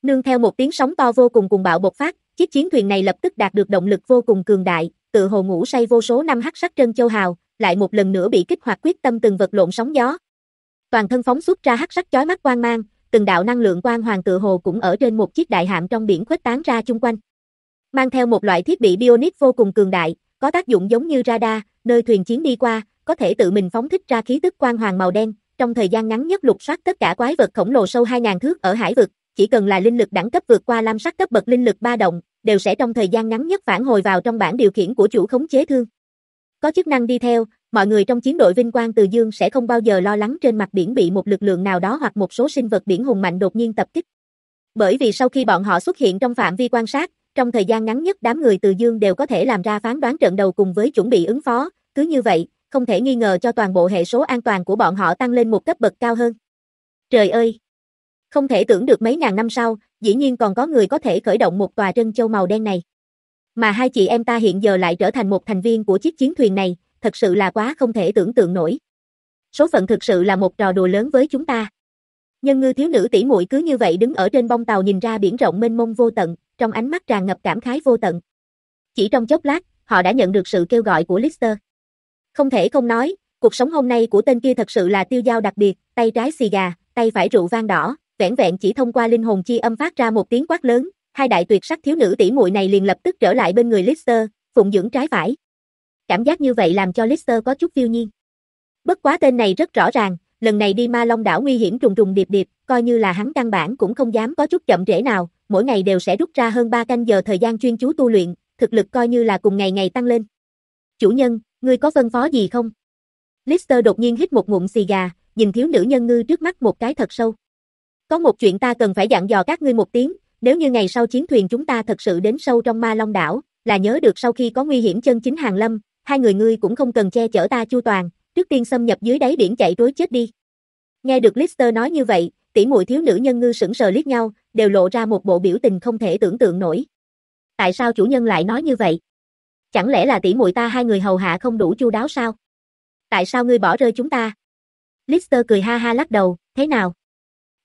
A: Nương theo một tiếng sóng to vô cùng cùng bạo bộc phát, chiếc chiến thuyền này lập tức đạt được động lực vô cùng cường đại, tự hồ ngủ say vô số năm hắc sắc trân châu hào, lại một lần nữa bị kích hoạt quyết tâm từng vật lộn sóng gió. Toàn thân phóng xuất ra hắc sắc chói mắt quang mang, từng đạo năng lượng quang hoàng tự hồ cũng ở trên một chiếc đại hạm trong biển khuếch tán ra chung quanh. Mang theo một loại thiết bị bionic vô cùng cường đại, có tác dụng giống như radar, nơi thuyền chiến đi qua, có thể tự mình phóng thích ra khí tức quang hoàng màu đen, trong thời gian ngắn nhất lục soát tất cả quái vật khổng lồ sâu 2000 thước ở hải vực, chỉ cần là linh lực đẳng cấp vượt qua lam sắc cấp bậc linh lực ba động, đều sẽ trong thời gian ngắn nhất phản hồi vào trong bản điều khiển của chủ khống chế thương. Có chức năng đi theo, mọi người trong chiến đội Vinh Quang Từ Dương sẽ không bao giờ lo lắng trên mặt biển bị một lực lượng nào đó hoặc một số sinh vật biển hùng mạnh đột nhiên tập kích. Bởi vì sau khi bọn họ xuất hiện trong phạm vi quan sát, trong thời gian ngắn nhất đám người Từ Dương đều có thể làm ra phán đoán trận đầu cùng với chuẩn bị ứng phó, cứ như vậy, không thể nghi ngờ cho toàn bộ hệ số an toàn của bọn họ tăng lên một cấp bậc cao hơn. Trời ơi! Không thể tưởng được mấy ngàn năm sau, dĩ nhiên còn có người có thể khởi động một tòa trân châu màu đen này. Mà hai chị em ta hiện giờ lại trở thành một thành viên của chiếc chiến thuyền này, thật sự là quá không thể tưởng tượng nổi. Số phận thực sự là một trò đùa lớn với chúng ta. Nhân ngư thiếu nữ tỷ muội cứ như vậy đứng ở trên bông tàu nhìn ra biển rộng mênh mông vô tận, trong ánh mắt tràn ngập cảm khái vô tận. Chỉ trong chốc lát, họ đã nhận được sự kêu gọi của Lister. Không thể không nói, cuộc sống hôm nay của tên kia thật sự là tiêu dao đặc biệt, tay trái xì gà, tay phải rượu vang đỏ, vẻn vẹn chỉ thông qua linh hồn chi âm phát ra một tiếng quát lớn, hai đại tuyệt sắc thiếu nữ tỷ muội này liền lập tức trở lại bên người Lister, phụng dưỡng trái phải. Cảm giác như vậy làm cho Lister có chút phiêu nhiên. Bất quá tên này rất rõ ràng, lần này đi Ma Long đảo nguy hiểm trùng trùng điệp điệp, coi như là hắn căn bản cũng không dám có chút chậm trễ nào, mỗi ngày đều sẽ rút ra hơn 3 canh giờ thời gian chuyên chú tu luyện, thực lực coi như là cùng ngày ngày tăng lên. Chủ nhân, ngươi có phân phó gì không? Lister đột nhiên hít một ngụm xì gà, nhìn thiếu nữ nhân ngư trước mắt một cái thật sâu. Có một chuyện ta cần phải dặn dò các ngươi một tiếng, nếu như ngày sau chiến thuyền chúng ta thật sự đến sâu trong ma long đảo, là nhớ được sau khi có nguy hiểm chân chính hàng lâm, hai người ngươi cũng không cần che chở ta chu toàn, trước tiên xâm nhập dưới đáy biển chạy trối chết đi. Nghe được Lister nói như vậy, tỷ muội thiếu nữ nhân ngư sững sờ liếc nhau, đều lộ ra một bộ biểu tình không thể tưởng tượng nổi. Tại sao chủ nhân lại nói như vậy? Chẳng lẽ là tỷ muội ta hai người hầu hạ không đủ chu đáo sao? Tại sao ngươi bỏ rơi chúng ta? Lister cười ha ha lắc đầu, thế nào?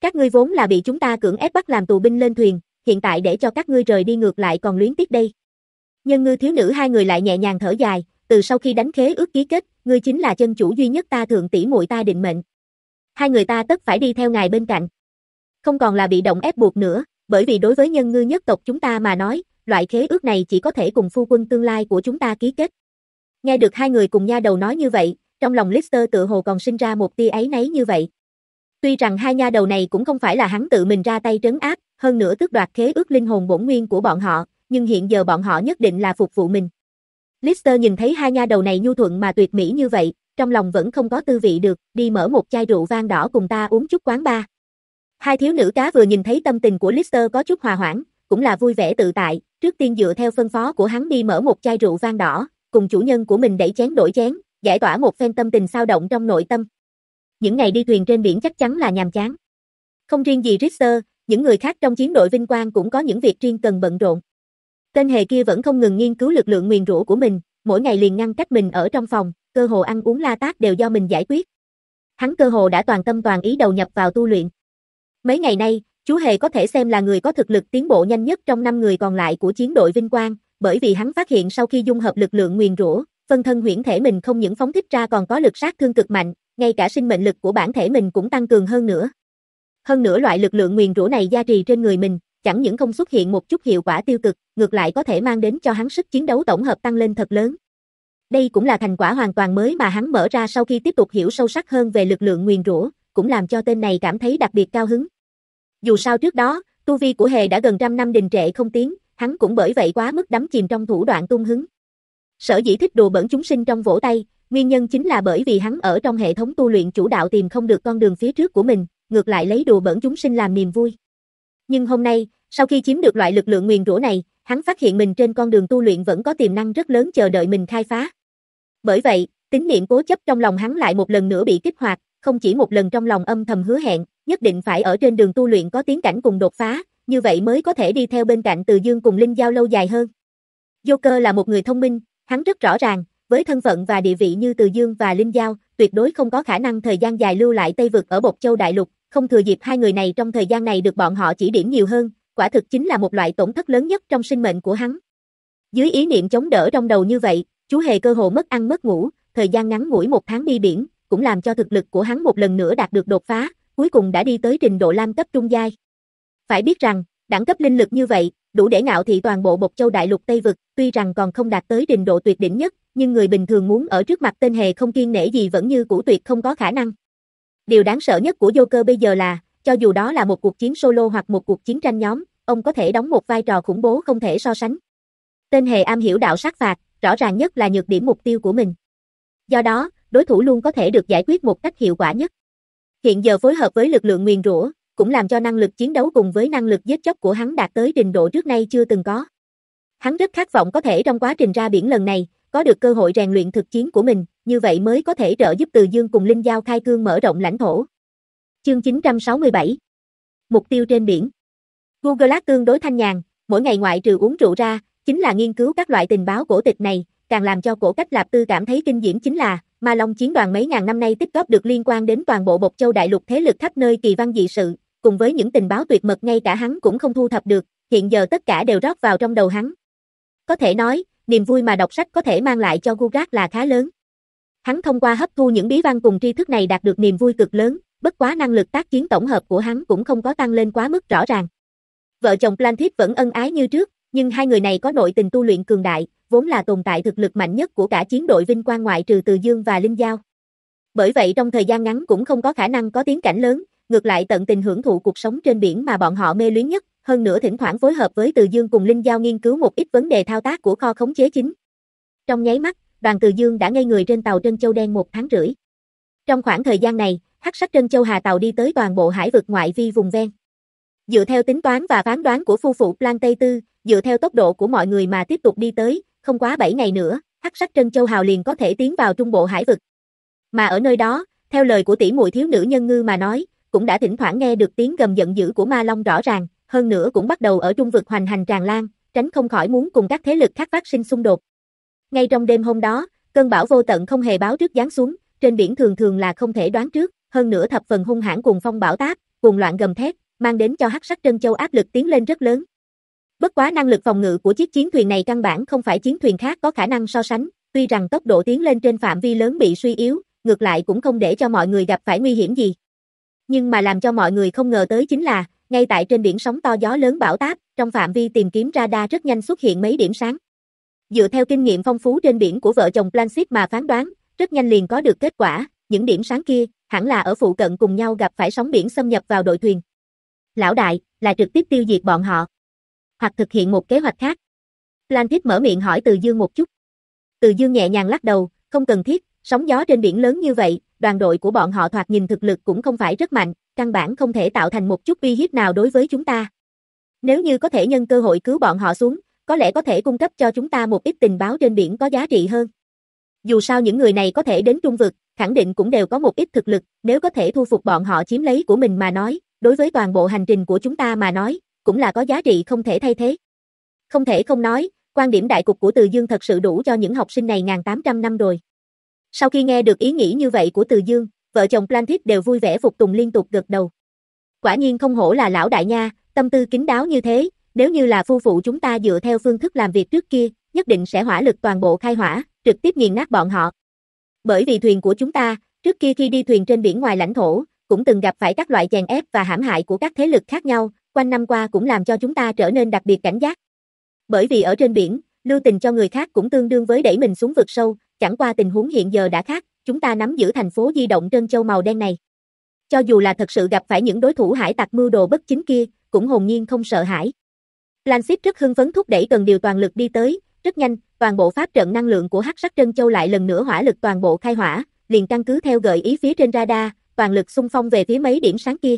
A: Các ngươi vốn là bị chúng ta cưỡng ép bắt làm tù binh lên thuyền, hiện tại để cho các ngươi rời đi ngược lại còn luyến tiếc đây. Nhân ngư thiếu nữ hai người lại nhẹ nhàng thở dài, từ sau khi đánh khế ước ký kết, ngươi chính là chân chủ duy nhất ta thượng tỷ muội ta định mệnh. Hai người ta tất phải đi theo ngài bên cạnh. Không còn là bị động ép buộc nữa, bởi vì đối với nhân ngư nhất tộc chúng ta mà nói, loại khế ước này chỉ có thể cùng phu quân tương lai của chúng ta ký kết. Nghe được hai người cùng nha đầu nói như vậy, trong lòng Lister tự hồ còn sinh ra một tia ấy nấy như vậy. Tuy rằng hai nha đầu này cũng không phải là hắn tự mình ra tay trấn áp, hơn nữa tước đoạt khế ước linh hồn bổn nguyên của bọn họ, nhưng hiện giờ bọn họ nhất định là phục vụ mình. Lister nhìn thấy hai nha đầu này nhu thuận mà tuyệt mỹ như vậy, trong lòng vẫn không có tư vị được, đi mở một chai rượu vang đỏ cùng ta uống chút quán ba. Hai thiếu nữ cá vừa nhìn thấy tâm tình của Lister có chút hòa hoãn, cũng là vui vẻ tự tại, trước tiên dựa theo phân phó của hắn đi mở một chai rượu vang đỏ, cùng chủ nhân của mình đẩy chén đổi chén, giải tỏa một phen tâm tình sao động trong nội tâm. Những ngày đi thuyền trên biển chắc chắn là nhàm chán. Không riêng gì Richter, những người khác trong chiến đội vinh quang cũng có những việc riêng cần bận rộn. Tên hề kia vẫn không ngừng nghiên cứu lực lượng nguyền rủa của mình, mỗi ngày liền ngăn cách mình ở trong phòng, cơ hồ ăn uống la tác đều do mình giải quyết. Hắn cơ hồ đã toàn tâm toàn ý đầu nhập vào tu luyện. Mấy ngày nay, chú Hề có thể xem là người có thực lực tiến bộ nhanh nhất trong năm người còn lại của chiến đội Vinh Quang, bởi vì hắn phát hiện sau khi dung hợp lực lượng nguyền rủa, phân thân huyễn thể mình không những phóng thích ra còn có lực sát thương cực mạnh, ngay cả sinh mệnh lực của bản thể mình cũng tăng cường hơn nữa. Hơn nữa loại lực lượng nguyền rủa này gia trì trên người mình, chẳng những không xuất hiện một chút hiệu quả tiêu cực, ngược lại có thể mang đến cho hắn sức chiến đấu tổng hợp tăng lên thật lớn. Đây cũng là thành quả hoàn toàn mới mà hắn mở ra sau khi tiếp tục hiểu sâu sắc hơn về lực lượng nguyền rủa, cũng làm cho tên này cảm thấy đặc biệt cao hứng. Dù sao trước đó, tu vi của Hề đã gần trăm năm đình trệ không tiến, hắn cũng bởi vậy quá mức đắm chìm trong thủ đoạn tung hứng. Sở dĩ thích đùa bẩn chúng sinh trong vỗ tay, nguyên nhân chính là bởi vì hắn ở trong hệ thống tu luyện chủ đạo tìm không được con đường phía trước của mình, ngược lại lấy đùa bẩn chúng sinh làm niềm vui. Nhưng hôm nay, sau khi chiếm được loại lực lượng nguyền rủa này, hắn phát hiện mình trên con đường tu luyện vẫn có tiềm năng rất lớn chờ đợi mình khai phá. Bởi vậy, tín niệm cố chấp trong lòng hắn lại một lần nữa bị kích hoạt, không chỉ một lần trong lòng âm thầm hứa hẹn, nhất định phải ở trên đường tu luyện có tiến cảnh cùng đột phá, như vậy mới có thể đi theo bên cạnh Từ Dương cùng Linh Giao lâu dài hơn. Joker là một người thông minh, hắn rất rõ ràng, với thân phận và địa vị như Từ Dương và Linh Giao, tuyệt đối không có khả năng thời gian dài lưu lại Tây Vực ở Bộc Châu Đại Lục, không thừa dịp hai người này trong thời gian này được bọn họ chỉ điểm nhiều hơn, quả thực chính là một loại tổn thất lớn nhất trong sinh mệnh của hắn. Dưới ý niệm chống đỡ trong đầu như vậy, chú hề cơ hồ mất ăn mất ngủ, thời gian ngắn ngủi một tháng đi biển, cũng làm cho thực lực của hắn một lần nữa đạt được đột phá, cuối cùng đã đi tới trình độ lam cấp trung giai. Phải biết rằng, đẳng cấp linh lực như vậy, đủ để ngạo thị toàn bộ Bộc Châu Đại Lục Tây Vực, tuy rằng còn không đạt tới trình độ tuyệt đỉnh nhất, nhưng người bình thường muốn ở trước mặt tên hề không kiên nể gì vẫn như cũ tuyệt không có khả năng. Điều đáng sợ nhất của Joker bây giờ là, cho dù đó là một cuộc chiến solo hoặc một cuộc chiến tranh nhóm, ông có thể đóng một vai trò khủng bố không thể so sánh. Tên hề am hiểu đạo sát phạt, rõ ràng nhất là nhược điểm mục tiêu của mình. Do đó, đối thủ luôn có thể được giải quyết một cách hiệu quả nhất. Hiện giờ phối hợp với lực lượng nguyền rủa, cũng làm cho năng lực chiến đấu cùng với năng lực giết chóc của hắn đạt tới trình độ trước nay chưa từng có. Hắn rất khát vọng có thể trong quá trình ra biển lần này, có được cơ hội rèn luyện thực chiến của mình, như vậy mới có thể trợ giúp Từ Dương cùng Linh Giao khai cương mở rộng lãnh thổ. Chương 967 Mục tiêu trên biển Google Glass tương đối thanh nhàn, mỗi ngày ngoại trừ uống rượu ra, chính là nghiên cứu các loại tình báo cổ tịch này, càng làm cho cổ cách Lạp Tư cảm thấy kinh diễm chính là, Ma Long chiến đoàn mấy ngàn năm nay tích góp được liên quan đến toàn bộ Bộc Châu đại lục thế lực khắp nơi kỳ văn dị sự, cùng với những tình báo tuyệt mật ngay cả hắn cũng không thu thập được, hiện giờ tất cả đều rót vào trong đầu hắn. Có thể nói, niềm vui mà đọc sách có thể mang lại cho Gugat là khá lớn. Hắn thông qua hấp thu những bí văn cùng tri thức này đạt được niềm vui cực lớn, bất quá năng lực tác chiến tổng hợp của hắn cũng không có tăng lên quá mức rõ ràng. Vợ chồng Plantit vẫn ân ái như trước, nhưng hai người này có nội tình tu luyện cường đại, vốn là tồn tại thực lực mạnh nhất của cả chiến đội Vinh Quang ngoại trừ Từ Dương và Linh Giao. Bởi vậy trong thời gian ngắn cũng không có khả năng có tiến cảnh lớn, ngược lại tận tình hưởng thụ cuộc sống trên biển mà bọn họ mê luyến nhất, hơn nữa thỉnh thoảng phối hợp với Từ Dương cùng Linh Giao nghiên cứu một ít vấn đề thao tác của kho khống chế chính. Trong nháy mắt, đoàn Từ Dương đã ngây người trên tàu Trân Châu đen một tháng rưỡi. Trong khoảng thời gian này, hắc sắc Trân Châu Hà tàu đi tới toàn bộ hải vực ngoại vi vùng ven. Dựa theo tính toán và phán đoán của phu phụ Plan Tây Tư, dựa theo tốc độ của mọi người mà tiếp tục đi tới, không quá 7 ngày nữa, hắc sắc Trân Châu Hào liền có thể tiến vào trung bộ hải vực. Mà ở nơi đó, theo lời của tỷ muội thiếu nữ nhân ngư mà nói, cũng đã thỉnh thoảng nghe được tiếng gầm giận dữ của Ma Long rõ ràng, hơn nữa cũng bắt đầu ở trung vực hoành hành tràn lan, tránh không khỏi muốn cùng các thế lực khác phát sinh xung đột. Ngay trong đêm hôm đó, cơn bão vô tận không hề báo trước giáng xuống, trên biển thường thường là không thể đoán trước, hơn nữa thập phần hung hãn cùng phong bão táp, cùng loạn gầm thét, mang đến cho hắc sắc trân châu áp lực tiến lên rất lớn. Bất quá năng lực phòng ngự của chiếc chiến thuyền này căn bản không phải chiến thuyền khác có khả năng so sánh, tuy rằng tốc độ tiến lên trên phạm vi lớn bị suy yếu, ngược lại cũng không để cho mọi người gặp phải nguy hiểm gì. Nhưng mà làm cho mọi người không ngờ tới chính là, ngay tại trên biển sóng to gió lớn bão táp, trong phạm vi tìm kiếm radar rất nhanh xuất hiện mấy điểm sáng. Dựa theo kinh nghiệm phong phú trên biển của vợ chồng Planship mà phán đoán, rất nhanh liền có được kết quả, những điểm sáng kia, hẳn là ở phụ cận cùng nhau gặp phải sóng biển xâm nhập vào đội thuyền. Lão đại, là trực tiếp tiêu diệt bọn họ. Hoặc thực hiện một kế hoạch khác. Planship mở miệng hỏi Từ Dương một chút. Từ Dương nhẹ nhàng lắc đầu, không cần thiết, sóng gió trên biển lớn như vậy, đoàn đội của bọn họ thoạt nhìn thực lực cũng không phải rất mạnh, căn bản không thể tạo thành một chút uy hiếp nào đối với chúng ta. Nếu như có thể nhân cơ hội cứu bọn họ xuống, có lẽ có thể cung cấp cho chúng ta một ít tình báo trên biển có giá trị hơn. Dù sao những người này có thể đến trung vực, khẳng định cũng đều có một ít thực lực, nếu có thể thu phục bọn họ chiếm lấy của mình mà nói, đối với toàn bộ hành trình của chúng ta mà nói, cũng là có giá trị không thể thay thế. Không thể không nói, quan điểm đại cục của Từ Dương thật sự đủ cho những học sinh này ngàn tám trăm năm rồi. Sau khi nghe được ý nghĩ như vậy của Từ Dương, vợ chồng Plantit đều vui vẻ phục tùng liên tục gật đầu. Quả nhiên không hổ là lão đại nha, tâm tư kín đáo như thế, nếu như là phu phụ chúng ta dựa theo phương thức làm việc trước kia, nhất định sẽ hỏa lực toàn bộ khai hỏa, trực tiếp nghiền nát bọn họ. Bởi vì thuyền của chúng ta, trước kia khi đi thuyền trên biển ngoài lãnh thổ, cũng từng gặp phải các loại chèn ép và hãm hại của các thế lực khác nhau, quanh năm qua cũng làm cho chúng ta trở nên đặc biệt cảnh giác. Bởi vì ở trên biển, lưu tình cho người khác cũng tương đương với đẩy mình xuống vực sâu, chẳng qua tình huống hiện giờ đã khác, chúng ta nắm giữ thành phố di động Trân Châu màu đen này. Cho dù là thật sự gặp phải những đối thủ hải tặc mưu đồ bất chính kia, cũng hồn nhiên không sợ hãi. Lancet rất hưng phấn thúc đẩy cần điều toàn lực đi tới, rất nhanh, toàn bộ pháp trận năng lượng của Hắc Sắc Trân Châu lại lần nữa hỏa lực toàn bộ khai hỏa, liền căn cứ theo gợi ý phía trên radar, toàn lực xung phong về phía mấy điểm sáng kia.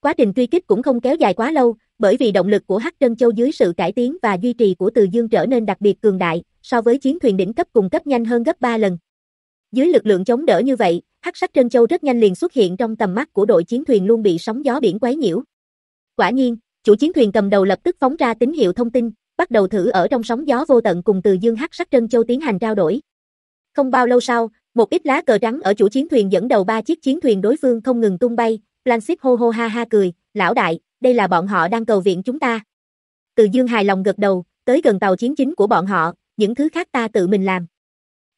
A: Quá trình truy kích cũng không kéo dài quá lâu, bởi vì động lực của Hắc Trân Châu dưới sự cải tiến và duy trì của Từ Dương trở nên đặc biệt cường đại, so với chiến thuyền đỉnh cấp cùng cấp nhanh hơn gấp 3 lần. Dưới lực lượng chống đỡ như vậy, Hắc Sắc Trân Châu rất nhanh liền xuất hiện trong tầm mắt của đội chiến thuyền luôn bị sóng gió biển quấy nhiễu. Quả nhiên, chủ chiến thuyền cầm đầu lập tức phóng ra tín hiệu thông tin, bắt đầu thử ở trong sóng gió vô tận cùng Từ Dương Hắc Sắc Trân Châu tiến hành trao đổi. Không bao lâu sau, một ít lá cờ trắng ở chủ chiến thuyền dẫn đầu ba chiếc chiến thuyền đối phương không ngừng tung bay, Blanchip hô hô ha ha cười, lão đại, đây là bọn họ đang cầu viện chúng ta. Từ Dương hài lòng gật đầu, tới gần tàu chiến chính của bọn họ, những thứ khác ta tự mình làm.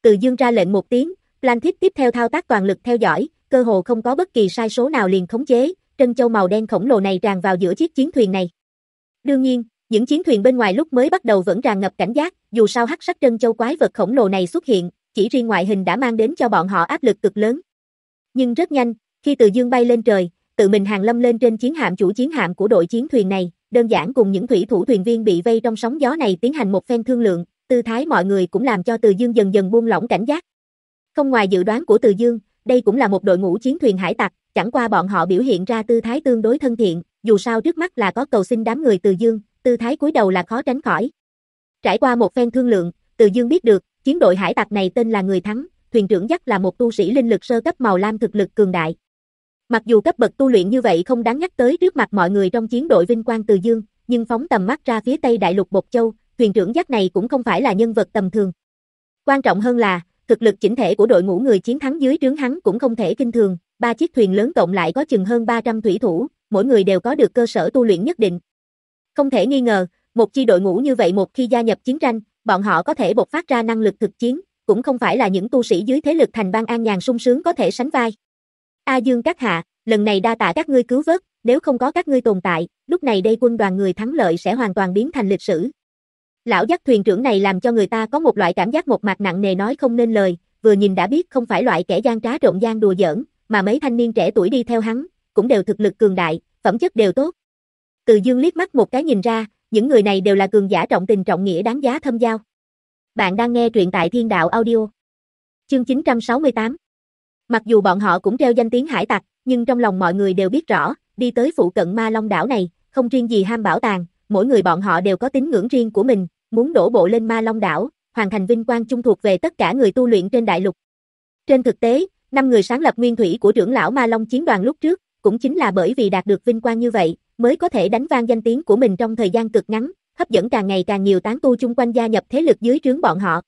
A: Từ Dương ra lệnh một tiếng, Planship tiếp theo thao tác toàn lực theo dõi, cơ hồ không có bất kỳ sai số nào liền khống chế, trân châu màu đen khổng lồ này tràn vào giữa chiếc chiến thuyền này. Đương nhiên, những chiến thuyền bên ngoài lúc mới bắt đầu vẫn tràn ngập cảnh giác, dù sao hắc sắc trân châu quái vật khổng lồ này xuất hiện, chỉ riêng ngoại hình đã mang đến cho bọn họ áp lực cực lớn. Nhưng rất nhanh, khi từ dương bay lên trời, tự mình hàng lâm lên trên chiến hạm chủ chiến hạm của đội chiến thuyền này, đơn giản cùng những thủy thủ thuyền viên bị vây trong sóng gió này tiến hành một phen thương lượng, tư thái mọi người cũng làm cho Từ Dương dần dần buông lỏng cảnh giác. Không ngoài dự đoán của Từ Dương, đây cũng là một đội ngũ chiến thuyền hải tặc, chẳng qua bọn họ biểu hiện ra tư thái tương đối thân thiện, dù sao trước mắt là có cầu xin đám người Từ Dương, tư thái cúi đầu là khó tránh khỏi. Trải qua một phen thương lượng, Từ Dương biết được, chiến đội hải tặc này tên là người thắng, thuyền trưởng dắt là một tu sĩ linh lực sơ cấp màu lam thực lực cường đại. Mặc dù cấp bậc tu luyện như vậy không đáng nhắc tới trước mặt mọi người trong chiến đội vinh quang Từ Dương, nhưng phóng tầm mắt ra phía tây đại lục Bột Châu, thuyền trưởng giác này cũng không phải là nhân vật tầm thường. Quan trọng hơn là, thực lực chỉnh thể của đội ngũ người chiến thắng dưới trướng hắn cũng không thể kinh thường, ba chiếc thuyền lớn cộng lại có chừng hơn 300 thủy thủ, mỗi người đều có được cơ sở tu luyện nhất định. Không thể nghi ngờ, một chi đội ngũ như vậy một khi gia nhập chiến tranh, bọn họ có thể bộc phát ra năng lực thực chiến, cũng không phải là những tu sĩ dưới thế lực thành bang an nhàn sung sướng có thể sánh vai. A Dương các hạ, lần này đa tạ các ngươi cứu vớt, nếu không có các ngươi tồn tại, lúc này đây quân đoàn người thắng lợi sẽ hoàn toàn biến thành lịch sử. Lão dắt thuyền trưởng này làm cho người ta có một loại cảm giác một mặt nặng nề nói không nên lời, vừa nhìn đã biết không phải loại kẻ gian trá trộn gian đùa giỡn, mà mấy thanh niên trẻ tuổi đi theo hắn, cũng đều thực lực cường đại, phẩm chất đều tốt. Từ Dương liếc mắt một cái nhìn ra, những người này đều là cường giả trọng tình trọng nghĩa đáng giá thâm giao. Bạn đang nghe truyện tại Thiên Đạo Audio. Chương 968 Mặc dù bọn họ cũng treo danh tiếng hải tặc, nhưng trong lòng mọi người đều biết rõ, đi tới phụ cận Ma Long đảo này, không riêng gì ham bảo tàng, mỗi người bọn họ đều có tín ngưỡng riêng của mình, muốn đổ bộ lên Ma Long đảo, hoàn thành vinh quang chung thuộc về tất cả người tu luyện trên đại lục. Trên thực tế, năm người sáng lập nguyên thủy của trưởng lão Ma Long chiến đoàn lúc trước, cũng chính là bởi vì đạt được vinh quang như vậy, mới có thể đánh vang danh tiếng của mình trong thời gian cực ngắn, hấp dẫn càng ngày càng nhiều tán tu chung quanh gia nhập thế lực dưới trướng bọn họ.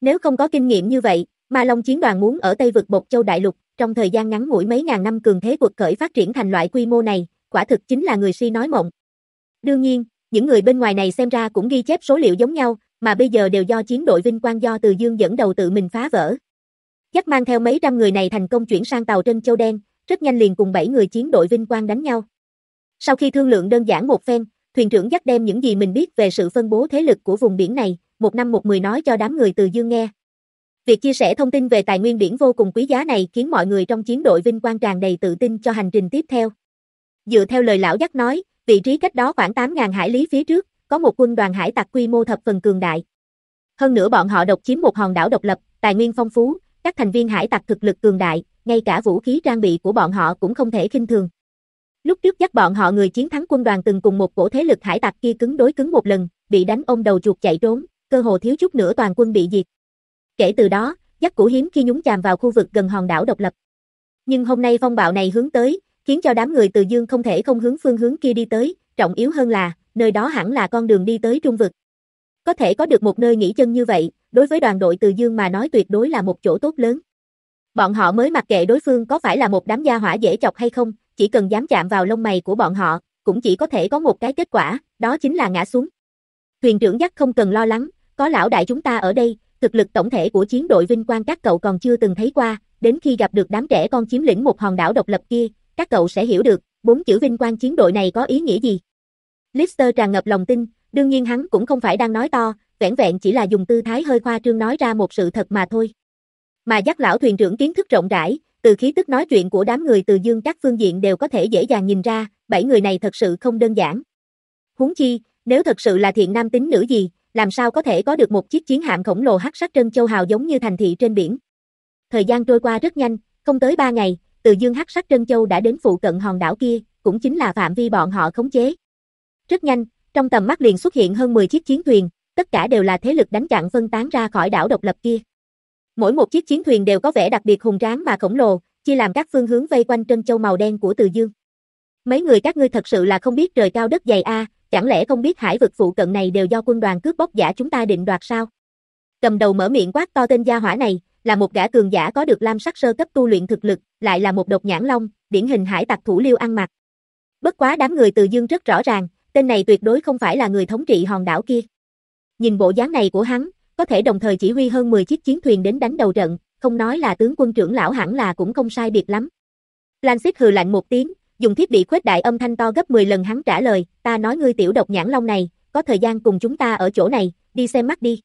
A: Nếu không có kinh nghiệm như vậy, Ma Long chiến đoàn muốn ở Tây vực Bột Châu Đại Lục, trong thời gian ngắn ngủi mấy ngàn năm cường thế vượt khởi phát triển thành loại quy mô này, quả thực chính là người si nói mộng. Đương nhiên, những người bên ngoài này xem ra cũng ghi chép số liệu giống nhau, mà bây giờ đều do chiến đội vinh quang do Từ Dương dẫn đầu tự mình phá vỡ. Chắc mang theo mấy trăm người này thành công chuyển sang tàu trên châu đen, rất nhanh liền cùng bảy người chiến đội vinh quang đánh nhau. Sau khi thương lượng đơn giản một phen, thuyền trưởng dắt đem những gì mình biết về sự phân bố thế lực của vùng biển này, một năm một mười nói cho đám người từ dương nghe. Việc chia sẻ thông tin về tài nguyên biển vô cùng quý giá này khiến mọi người trong chiến đội vinh quang tràn đầy tự tin cho hành trình tiếp theo. Dựa theo lời lão dắt nói, vị trí cách đó khoảng 8.000 hải lý phía trước, có một quân đoàn hải tặc quy mô thập phần cường đại. Hơn nữa bọn họ độc chiếm một hòn đảo độc lập, tài nguyên phong phú, các thành viên hải tặc thực lực cường đại, ngay cả vũ khí trang bị của bọn họ cũng không thể khinh thường. Lúc trước dắt bọn họ người chiến thắng quân đoàn từng cùng một cổ thế lực hải tặc kia cứng đối cứng một lần, bị đánh ôm đầu chuột chạy trốn, cơ hồ thiếu chút nữa toàn quân bị diệt. Kể từ đó, dắt củ hiếm khi nhúng chàm vào khu vực gần hòn đảo độc lập. Nhưng hôm nay phong bạo này hướng tới, khiến cho đám người từ dương không thể không hướng phương hướng kia đi tới, trọng yếu hơn là, nơi đó hẳn là con đường đi tới trung vực. Có thể có được một nơi nghỉ chân như vậy, đối với đoàn đội từ dương mà nói tuyệt đối là một chỗ tốt lớn. Bọn họ mới mặc kệ đối phương có phải là một đám gia hỏa dễ chọc hay không, chỉ cần dám chạm vào lông mày của bọn họ, cũng chỉ có thể có một cái kết quả, đó chính là ngã xuống. Thuyền trưởng dắt không cần lo lắng, có lão đại chúng ta ở đây, thực lực tổng thể của chiến đội vinh quang các cậu còn chưa từng thấy qua, đến khi gặp được đám trẻ con chiếm lĩnh một hòn đảo độc lập kia, các cậu sẽ hiểu được, bốn chữ vinh quang chiến đội này có ý nghĩa gì. Lister tràn ngập lòng tin, đương nhiên hắn cũng không phải đang nói to, vẻn vẹn chỉ là dùng tư thái hơi khoa trương nói ra một sự thật mà thôi. Mà giác lão thuyền trưởng kiến thức rộng rãi, từ khí tức nói chuyện của đám người từ dương các phương diện đều có thể dễ dàng nhìn ra, bảy người này thật sự không đơn giản. Huống chi, nếu thật sự là thiện nam tính nữ gì, làm sao có thể có được một chiếc chiến hạm khổng lồ hắc sắc trân châu hào giống như thành thị trên biển. Thời gian trôi qua rất nhanh, không tới ba ngày, từ dương hắc sắc trân châu đã đến phụ cận hòn đảo kia, cũng chính là phạm vi bọn họ khống chế. Rất nhanh, trong tầm mắt liền xuất hiện hơn 10 chiếc chiến thuyền, tất cả đều là thế lực đánh chặn phân tán ra khỏi đảo độc lập kia. Mỗi một chiếc chiến thuyền đều có vẻ đặc biệt hùng tráng mà khổng lồ, chia làm các phương hướng vây quanh trân châu màu đen của Từ Dương. Mấy người các ngươi thật sự là không biết trời cao đất dày a, chẳng lẽ không biết hải vực phụ cận này đều do quân đoàn cướp bóc giả chúng ta định đoạt sao? Cầm đầu mở miệng quát to tên gia hỏa này, là một gã cường giả có được lam sắc sơ cấp tu luyện thực lực, lại là một độc nhãn long, điển hình hải tặc thủ liêu ăn mặc. Bất quá đám người Từ Dương rất rõ ràng, tên này tuyệt đối không phải là người thống trị hòn đảo kia. Nhìn bộ dáng này của hắn, có thể đồng thời chỉ huy hơn 10 chiếc chiến thuyền đến đánh đầu trận, không nói là tướng quân trưởng lão hẳn là cũng không sai biệt lắm. Lancet hừ lạnh một tiếng, dùng thiết bị khuếch đại âm thanh to gấp 10 lần hắn trả lời, ta nói ngươi tiểu độc nhãn long này, có thời gian cùng chúng ta ở chỗ này, đi xem mắt đi.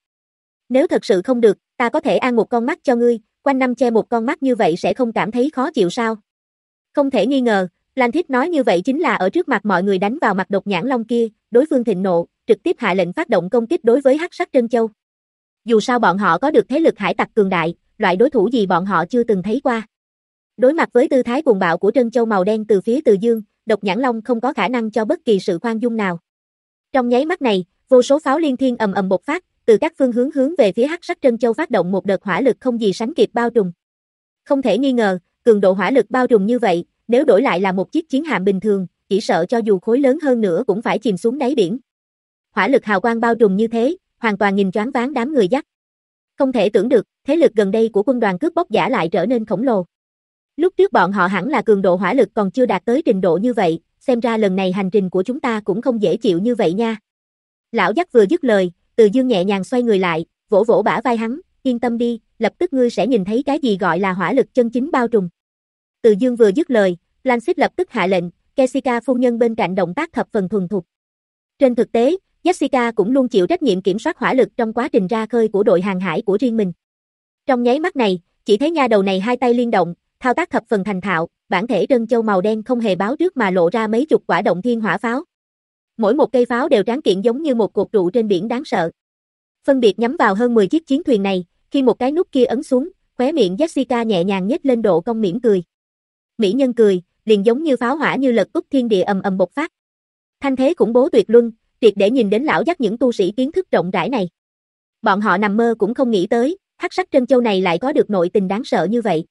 A: Nếu thật sự không được, ta có thể an một con mắt cho ngươi, quanh năm che một con mắt như vậy sẽ không cảm thấy khó chịu sao? Không thể nghi ngờ, Lan Thiết nói như vậy chính là ở trước mặt mọi người đánh vào mặt độc nhãn long kia, đối phương thịnh nộ, trực tiếp hạ lệnh phát động công kích đối với hắc sắc Trân Châu. Dù sao bọn họ có được thế lực hải tặc cường đại, loại đối thủ gì bọn họ chưa từng thấy qua. Đối mặt với tư thái cuồng bạo của Trân Châu màu đen từ phía Từ Dương, độc nhãn long không có khả năng cho bất kỳ sự khoan dung nào. Trong nháy mắt này, vô số pháo liên thiên ầm ầm bộc phát, từ các phương hướng hướng về phía hắc sắc Trân Châu phát động một đợt hỏa lực không gì sánh kịp bao trùm. Không thể nghi ngờ, cường độ hỏa lực bao trùm như vậy, nếu đổi lại là một chiếc chiến hạm bình thường, chỉ sợ cho dù khối lớn hơn nữa cũng phải chìm xuống đáy biển. Hỏa lực hào quang bao trùm như thế, hoàn toàn nhìn choáng váng đám người dắt. Không thể tưởng được, thế lực gần đây của quân đoàn cướp bóc giả lại trở nên khổng lồ. Lúc trước bọn họ hẳn là cường độ hỏa lực còn chưa đạt tới trình độ như vậy, xem ra lần này hành trình của chúng ta cũng không dễ chịu như vậy nha. Lão dắt vừa dứt lời, từ Dương nhẹ nhàng xoay người lại, vỗ vỗ bả vai hắn, yên tâm đi, lập tức ngươi sẽ nhìn thấy cái gì gọi là hỏa lực chân chính bao trùm. Từ Dương vừa dứt lời, Lancet lập tức hạ lệnh, Jessica phu nhân bên cạnh động tác thập phần thuần thục. Trên thực tế, Jessica cũng luôn chịu trách nhiệm kiểm soát hỏa lực trong quá trình ra khơi của đội hàng hải của riêng mình. Trong nháy mắt này, chỉ thấy nha đầu này hai tay liên động, thao tác thập phần thành thạo, bản thể trân châu màu đen không hề báo trước mà lộ ra mấy chục quả động thiên hỏa pháo. Mỗi một cây pháo đều tráng kiện giống như một cột trụ trên biển đáng sợ. Phân biệt nhắm vào hơn 10 chiếc chiến thuyền này, khi một cái nút kia ấn xuống, khóe miệng Jessica nhẹ nhàng nhếch lên độ cong mỉm cười. Mỹ nhân cười, liền giống như pháo hỏa như lật úp thiên địa ầm ầm bộc phát. Thanh thế khủng bố tuyệt luân, tuyệt để nhìn đến lão dắt những tu sĩ kiến thức rộng rãi này. Bọn họ nằm mơ cũng không nghĩ tới, hắc sắc trân châu này lại có được nội tình đáng sợ như vậy.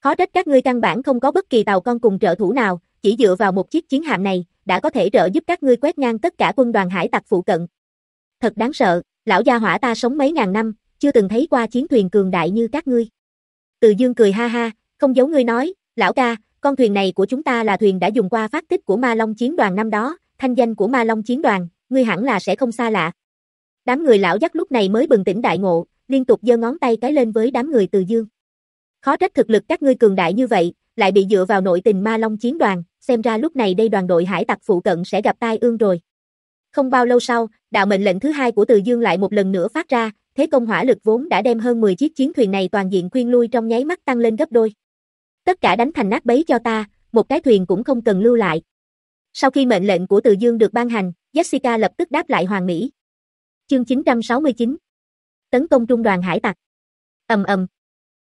A: Khó trách các ngươi căn bản không có bất kỳ tàu con cùng trợ thủ nào, chỉ dựa vào một chiếc chiến hạm này, đã có thể trợ giúp các ngươi quét ngang tất cả quân đoàn hải tặc phụ cận. Thật đáng sợ, lão gia hỏa ta sống mấy ngàn năm, chưa từng thấy qua chiến thuyền cường đại như các ngươi. Từ Dương cười ha ha, không giấu ngươi nói, lão ca, con thuyền này của chúng ta là thuyền đã dùng qua phát tích của Ma Long chiến đoàn năm đó, thanh danh của Ma Long chiến đoàn, ngươi hẳn là sẽ không xa lạ. Đám người lão dắt lúc này mới bừng tỉnh đại ngộ, liên tục giơ ngón tay cái lên với đám người Từ Dương. Khó trách thực lực các ngươi cường đại như vậy, lại bị dựa vào nội tình Ma Long chiến đoàn, xem ra lúc này đây đoàn đội hải tặc phụ cận sẽ gặp tai ương rồi. Không bao lâu sau, đạo mệnh lệnh thứ hai của Từ Dương lại một lần nữa phát ra, thế công hỏa lực vốn đã đem hơn 10 chiếc chiến thuyền này toàn diện khuyên lui trong nháy mắt tăng lên gấp đôi. Tất cả đánh thành nát bấy cho ta, một cái thuyền cũng không cần lưu lại. Sau khi mệnh lệnh của Từ Dương được ban hành, Jessica lập tức đáp lại Hoàng Mỹ. Chương 969 Tấn công trung đoàn hải tặc ầm ầm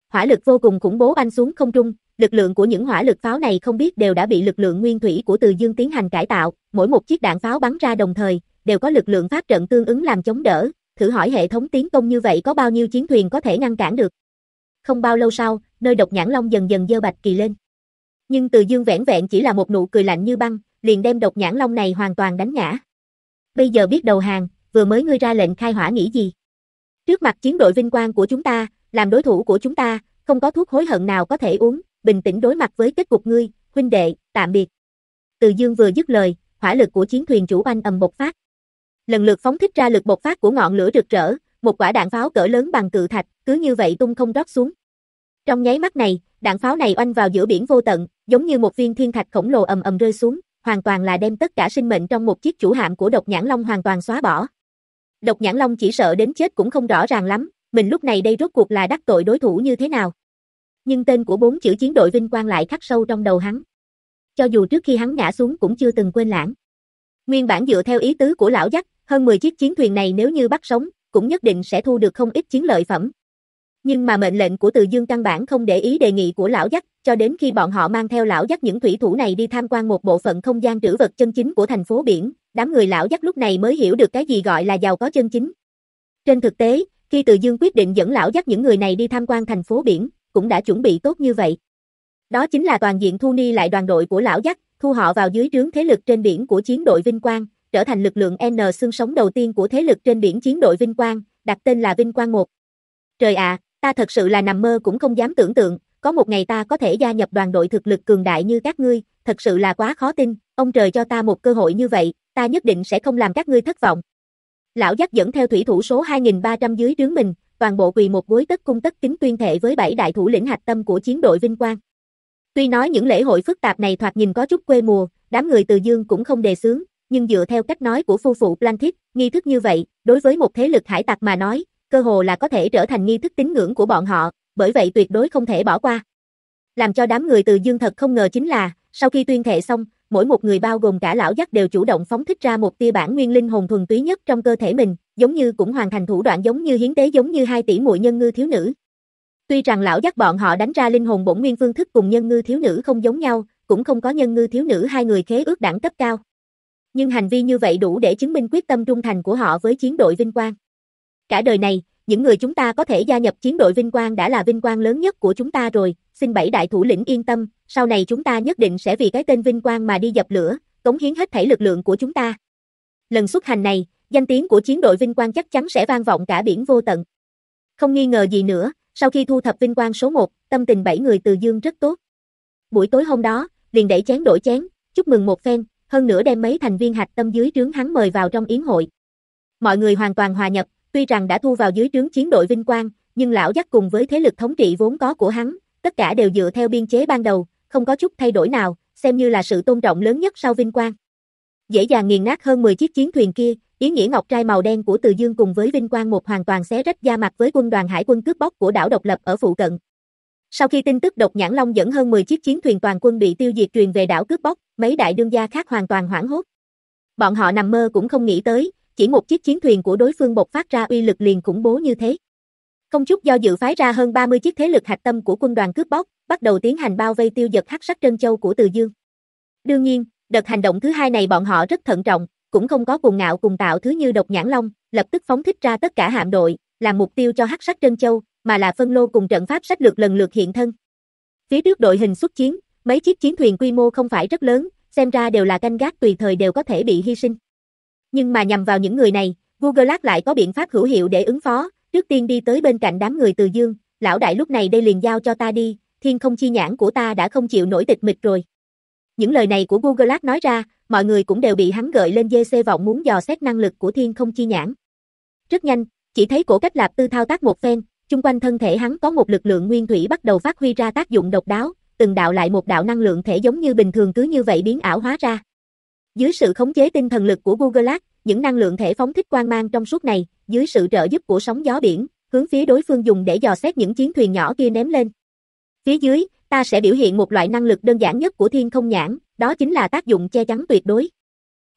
A: Hỏa lực vô cùng khủng bố anh xuống không trung, lực lượng của những hỏa lực pháo này không biết đều đã bị lực lượng nguyên thủy của Từ Dương tiến hành cải tạo, mỗi một chiếc đạn pháo bắn ra đồng thời, đều có lực lượng pháp trận tương ứng làm chống đỡ, thử hỏi hệ thống tiến công như vậy có bao nhiêu chiến thuyền có thể ngăn cản được. Không bao lâu sau, nơi độc nhãn long dần dần dơ bạch kỳ lên. Nhưng Từ Dương vẻn vẹn chỉ là một nụ cười lạnh như băng, liền đem độc nhãn long này hoàn toàn đánh ngã. Bây giờ biết đầu hàng, vừa mới ngươi ra lệnh khai hỏa nghĩ gì? Trước mặt chiến đội vinh quang của chúng ta, làm đối thủ của chúng ta, không có thuốc hối hận nào có thể uống, bình tĩnh đối mặt với kết cục ngươi, huynh đệ, tạm biệt. Từ Dương vừa dứt lời, hỏa lực của chiến thuyền chủ anh ầm bộc phát. Lần lượt phóng thích ra lực bộc phát của ngọn lửa rực rỡ, một quả đạn pháo cỡ lớn bằng cự thạch, cứ như vậy tung không rót xuống. Trong nháy mắt này, đạn pháo này oanh vào giữa biển vô tận, giống như một viên thiên thạch khổng lồ ầm ầm rơi xuống, hoàn toàn là đem tất cả sinh mệnh trong một chiếc chủ hạm của Độc Nhãn Long hoàn toàn xóa bỏ. Độc Nhãn Long chỉ sợ đến chết cũng không rõ ràng lắm, mình lúc này đây rốt cuộc là đắc tội đối thủ như thế nào. Nhưng tên của bốn chữ chiến đội vinh quang lại khắc sâu trong đầu hắn. Cho dù trước khi hắn ngã xuống cũng chưa từng quên lãng. Nguyên bản dựa theo ý tứ của lão dắt, hơn 10 chiếc chiến thuyền này nếu như bắt sống, cũng nhất định sẽ thu được không ít chiến lợi phẩm. Nhưng mà mệnh lệnh của Từ Dương căn bản không để ý đề nghị của lão dắt, cho đến khi bọn họ mang theo lão dắt những thủy thủ này đi tham quan một bộ phận không gian trữ vật chân chính của thành phố biển, đám người lão dắt lúc này mới hiểu được cái gì gọi là giàu có chân chính. Trên thực tế, khi Từ Dương quyết định dẫn lão dắt những người này đi tham quan thành phố biển, cũng đã chuẩn bị tốt như vậy. Đó chính là toàn diện thu ni lại đoàn đội của lão dắt, thu họ vào dưới trướng thế lực trên biển của chiến đội Vinh Quang, trở thành lực lượng N xương sống đầu tiên của thế lực trên biển chiến đội Vinh Quang, đặt tên là Vinh Quang 1. Trời ạ, ta thật sự là nằm mơ cũng không dám tưởng tượng, có một ngày ta có thể gia nhập đoàn đội thực lực cường đại như các ngươi, thật sự là quá khó tin, ông trời cho ta một cơ hội như vậy, ta nhất định sẽ không làm các ngươi thất vọng. Lão dắt dẫn theo thủy thủ số 2300 dưới trướng mình, toàn bộ quỳ một gối tất cung tất kính tuyên thệ với bảy đại thủ lĩnh hạch tâm của chiến đội Vinh Quang. Tuy nói những lễ hội phức tạp này thoạt nhìn có chút quê mùa, đám người từ dương cũng không đề xướng, nhưng dựa theo cách nói của phu phụ Plantit, nghi thức như vậy, đối với một thế lực hải tặc mà nói, cơ hồ là có thể trở thành nghi thức tín ngưỡng của bọn họ, bởi vậy tuyệt đối không thể bỏ qua. Làm cho đám người từ dương thật không ngờ chính là, sau khi tuyên thệ xong, mỗi một người bao gồm cả lão dắt đều chủ động phóng thích ra một tia bản nguyên linh hồn thuần túy nhất trong cơ thể mình, giống như cũng hoàn thành thủ đoạn giống như hiến tế giống như hai tỷ muội nhân ngư thiếu nữ. Tuy rằng lão dắt bọn họ đánh ra linh hồn bổn nguyên phương thức cùng nhân ngư thiếu nữ không giống nhau, cũng không có nhân ngư thiếu nữ hai người khế ước đẳng cấp cao. Nhưng hành vi như vậy đủ để chứng minh quyết tâm trung thành của họ với chiến đội Vinh Quang. Cả đời này, những người chúng ta có thể gia nhập chiến đội Vinh Quang đã là vinh quang lớn nhất của chúng ta rồi, xin bảy đại thủ lĩnh yên tâm, sau này chúng ta nhất định sẽ vì cái tên Vinh Quang mà đi dập lửa, cống hiến hết thảy lực lượng của chúng ta. Lần xuất hành này, danh tiếng của chiến đội Vinh Quang chắc chắn sẽ vang vọng cả biển vô tận. Không nghi ngờ gì nữa, sau khi thu thập Vinh Quang số 1, tâm tình bảy người từ dương rất tốt. Buổi tối hôm đó, liền đẩy chén đổi chén, chúc mừng một phen, hơn nữa đem mấy thành viên hạch tâm dưới trướng hắn mời vào trong yến hội. Mọi người hoàn toàn hòa nhập, tuy rằng đã thu vào dưới trướng chiến đội Vinh Quang, nhưng lão dắt cùng với thế lực thống trị vốn có của hắn, tất cả đều dựa theo biên chế ban đầu, không có chút thay đổi nào, xem như là sự tôn trọng lớn nhất sau Vinh Quang. Dễ dàng nghiền nát hơn 10 chiếc chiến thuyền kia, ý nghĩa ngọc trai màu đen của Từ Dương cùng với Vinh Quang một hoàn toàn xé rách da mặt với quân đoàn hải quân cướp bóc của đảo độc lập ở phụ cận. Sau khi tin tức độc nhãn long dẫn hơn 10 chiếc chiến thuyền toàn quân bị tiêu diệt truyền về đảo cướp bóc, mấy đại đương gia khác hoàn toàn hoảng hốt. Bọn họ nằm mơ cũng không nghĩ tới, chỉ một chiếc chiến thuyền của đối phương bộc phát ra uy lực liền khủng bố như thế. Không chút do dự phái ra hơn 30 chiếc thế lực hạch tâm của quân đoàn cướp bóc, bắt đầu tiến hành bao vây tiêu diệt hắc sắc trân châu của Từ Dương. Đương nhiên, đợt hành động thứ hai này bọn họ rất thận trọng, cũng không có cùng ngạo cùng tạo thứ như độc nhãn long, lập tức phóng thích ra tất cả hạm đội, làm mục tiêu cho hắc sắc trân châu, mà là phân lô cùng trận pháp sách lược lần lượt hiện thân. Phía trước đội hình xuất chiến, mấy chiếc chiến thuyền quy mô không phải rất lớn, xem ra đều là canh gác tùy thời đều có thể bị hy sinh. Nhưng mà nhằm vào những người này, Google lại có biện pháp hữu hiệu để ứng phó, trước tiên đi tới bên cạnh đám người từ dương, lão đại lúc này đây liền giao cho ta đi, thiên không chi nhãn của ta đã không chịu nổi tịch mịch rồi. Những lời này của Google nói ra, mọi người cũng đều bị hắn gợi lên dê xê vọng muốn dò xét năng lực của thiên không chi nhãn. Rất nhanh, chỉ thấy cổ cách lạp tư thao tác một phen, chung quanh thân thể hắn có một lực lượng nguyên thủy bắt đầu phát huy ra tác dụng độc đáo, từng đạo lại một đạo năng lượng thể giống như bình thường cứ như vậy biến ảo hóa ra. Dưới sự khống chế tinh thần lực của Google những năng lượng thể phóng thích quang mang trong suốt này, dưới sự trợ giúp của sóng gió biển, hướng phía đối phương dùng để dò xét những chiến thuyền nhỏ kia ném lên. Phía dưới, ta sẽ biểu hiện một loại năng lực đơn giản nhất của thiên không nhãn, đó chính là tác dụng che chắn tuyệt đối.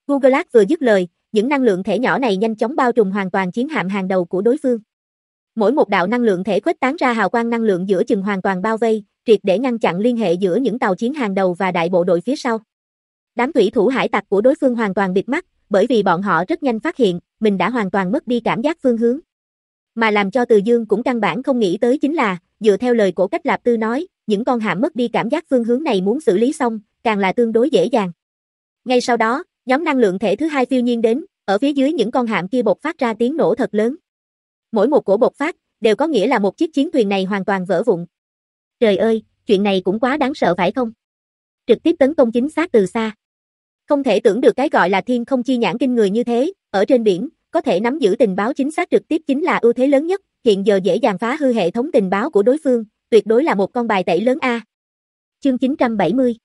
A: Google vừa dứt lời, những năng lượng thể nhỏ này nhanh chóng bao trùm hoàn toàn chiến hạm hàng đầu của đối phương. Mỗi một đạo năng lượng thể khuếch tán ra hào quang năng lượng giữa chừng hoàn toàn bao vây, triệt để ngăn chặn liên hệ giữa những tàu chiến hàng đầu và đại bộ đội phía sau. Đám thủy thủ hải tặc của đối phương hoàn toàn bịt mắt, bởi vì bọn họ rất nhanh phát hiện, mình đã hoàn toàn mất đi cảm giác phương hướng. Mà làm cho Từ Dương cũng căn bản không nghĩ tới chính là, dựa theo lời của cách Lạp Tư nói, những con hạm mất đi cảm giác phương hướng này muốn xử lý xong, càng là tương đối dễ dàng. Ngay sau đó, nhóm năng lượng thể thứ hai phiêu nhiên đến, ở phía dưới những con hạm kia bộc phát ra tiếng nổ thật lớn. Mỗi một cổ bộc phát, đều có nghĩa là một chiếc chiến thuyền này hoàn toàn vỡ vụn. Trời ơi, chuyện này cũng quá đáng sợ phải không? Trực tiếp tấn công chính xác từ xa. Không thể tưởng được cái gọi là thiên không chi nhãn kinh người như thế, ở trên biển, có thể nắm giữ tình báo chính xác trực tiếp chính là ưu thế lớn nhất, hiện giờ dễ dàng phá hư hệ thống tình báo của đối phương, tuyệt đối là một con bài tẩy lớn A. Chương 970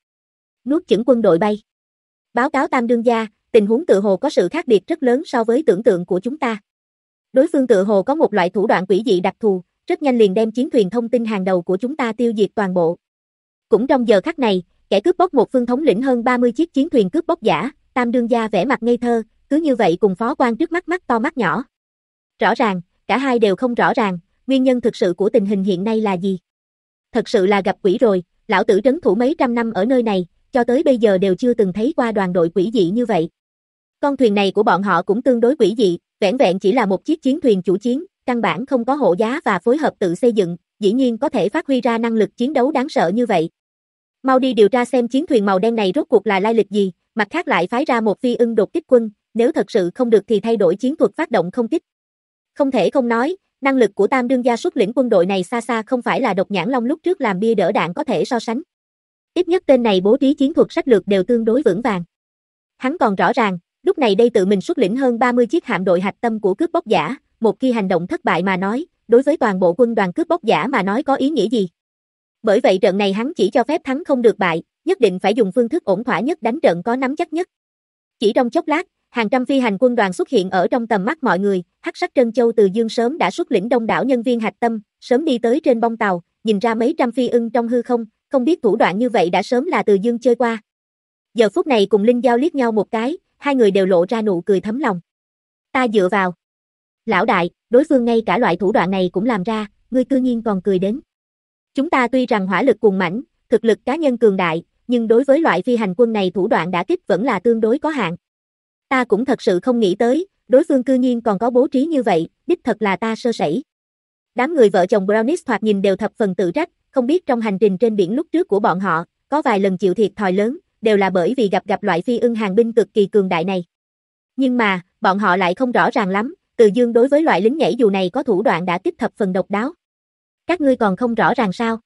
A: Nuốt chửng quân đội bay Báo cáo Tam Đương Gia, tình huống tự hồ có sự khác biệt rất lớn so với tưởng tượng của chúng ta. Đối phương tự hồ có một loại thủ đoạn quỷ dị đặc thù, rất nhanh liền đem chiến thuyền thông tin hàng đầu của chúng ta tiêu diệt toàn bộ. Cũng trong giờ khắc này, kẻ cướp bóc một phương thống lĩnh hơn 30 chiếc chiến thuyền cướp bóc giả, Tam đương gia vẻ mặt ngây thơ, cứ như vậy cùng phó quan trước mắt mắt to mắt nhỏ. Rõ ràng, cả hai đều không rõ ràng, nguyên nhân thực sự của tình hình hiện nay là gì. Thật sự là gặp quỷ rồi, lão tử trấn thủ mấy trăm năm ở nơi này, cho tới bây giờ đều chưa từng thấy qua đoàn đội quỷ dị như vậy. Con thuyền này của bọn họ cũng tương đối quỷ dị, vẻn vẹn chỉ là một chiếc chiến thuyền chủ chiến, căn bản không có hộ giá và phối hợp tự xây dựng, dĩ nhiên có thể phát huy ra năng lực chiến đấu đáng sợ như vậy. Mau đi điều tra xem chiến thuyền màu đen này rốt cuộc là lai lịch gì, mặt khác lại phái ra một phi ưng đột kích quân, nếu thật sự không được thì thay đổi chiến thuật phát động không kích. Không thể không nói, năng lực của Tam đương gia xuất lĩnh quân đội này xa xa không phải là độc nhãn long lúc trước làm bia đỡ đạn có thể so sánh. Ít nhất tên này bố trí chiến thuật sách lược đều tương đối vững vàng. Hắn còn rõ ràng, lúc này đây tự mình xuất lĩnh hơn 30 chiếc hạm đội hạch tâm của cướp bóc giả, một khi hành động thất bại mà nói, đối với toàn bộ quân đoàn cướp bóc giả mà nói có ý nghĩa gì? Bởi vậy trận này hắn chỉ cho phép thắng không được bại, nhất định phải dùng phương thức ổn thỏa nhất đánh trận có nắm chắc nhất. Chỉ trong chốc lát, hàng trăm phi hành quân đoàn xuất hiện ở trong tầm mắt mọi người, hắc sắc trân châu từ dương sớm đã xuất lĩnh đông đảo nhân viên hạch tâm, sớm đi tới trên bông tàu, nhìn ra mấy trăm phi ưng trong hư không, không biết thủ đoạn như vậy đã sớm là từ dương chơi qua. Giờ phút này cùng Linh Giao liếc nhau một cái, hai người đều lộ ra nụ cười thấm lòng. Ta dựa vào. Lão đại, đối phương ngay cả loại thủ đoạn này cũng làm ra, ngươi cư nhiên còn cười đến. Chúng ta tuy rằng hỏa lực cuồng mảnh, thực lực cá nhân cường đại, nhưng đối với loại phi hành quân này thủ đoạn đã kích vẫn là tương đối có hạn. Ta cũng thật sự không nghĩ tới, đối phương cư nhiên còn có bố trí như vậy, đích thật là ta sơ sẩy. Đám người vợ chồng Brownies thoạt nhìn đều thập phần tự trách, không biết trong hành trình trên biển lúc trước của bọn họ, có vài lần chịu thiệt thòi lớn, đều là bởi vì gặp gặp loại phi ưng hàng binh cực kỳ cường đại này. Nhưng mà, bọn họ lại không rõ ràng lắm, Từ Dương đối với loại lính nhảy dù này có thủ đoạn đã kích thập phần độc đáo. Các ngươi còn không rõ ràng sao?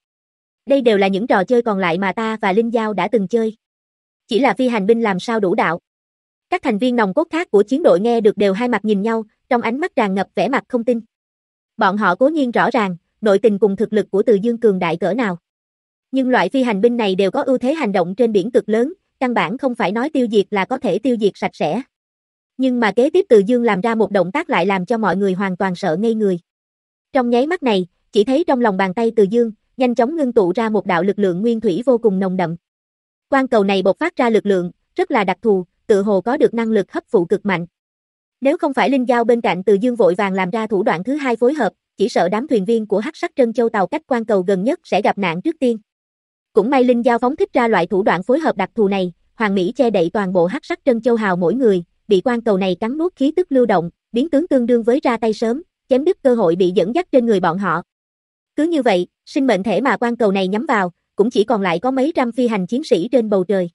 A: Đây đều là những trò chơi còn lại mà ta và Linh Giao đã từng chơi. Chỉ là phi hành binh làm sao đủ đạo. Các thành viên nòng cốt khác của chiến đội nghe được đều hai mặt nhìn nhau, trong ánh mắt tràn ngập vẻ mặt không tin. Bọn họ cố nhiên rõ ràng, nội tình cùng thực lực của Từ Dương cường đại cỡ nào. Nhưng loại phi hành binh này đều có ưu thế hành động trên biển cực lớn, căn bản không phải nói tiêu diệt là có thể tiêu diệt sạch sẽ. Nhưng mà kế tiếp Từ Dương làm ra một động tác lại làm cho mọi người hoàn toàn sợ ngây người. Trong nháy mắt này, chỉ thấy trong lòng bàn tay Từ Dương, nhanh chóng ngưng tụ ra một đạo lực lượng nguyên thủy vô cùng nồng đậm. Quan cầu này bộc phát ra lực lượng, rất là đặc thù, tự hồ có được năng lực hấp phụ cực mạnh. Nếu không phải Linh Giao bên cạnh Từ Dương vội vàng làm ra thủ đoạn thứ hai phối hợp, chỉ sợ đám thuyền viên của Hắc Sắc Trân Châu tàu cách quan cầu gần nhất sẽ gặp nạn trước tiên. Cũng may Linh Giao phóng thích ra loại thủ đoạn phối hợp đặc thù này, Hoàng Mỹ che đậy toàn bộ Hắc Sắc Trân Châu hào mỗi người, bị quan cầu này cắn nuốt khí tức lưu động, biến tướng tương đương với ra tay sớm, chém đứt cơ hội bị dẫn dắt trên người bọn họ. Cứ như vậy, sinh mệnh thể mà quan cầu này nhắm vào, cũng chỉ còn lại có mấy trăm phi hành chiến sĩ trên bầu trời.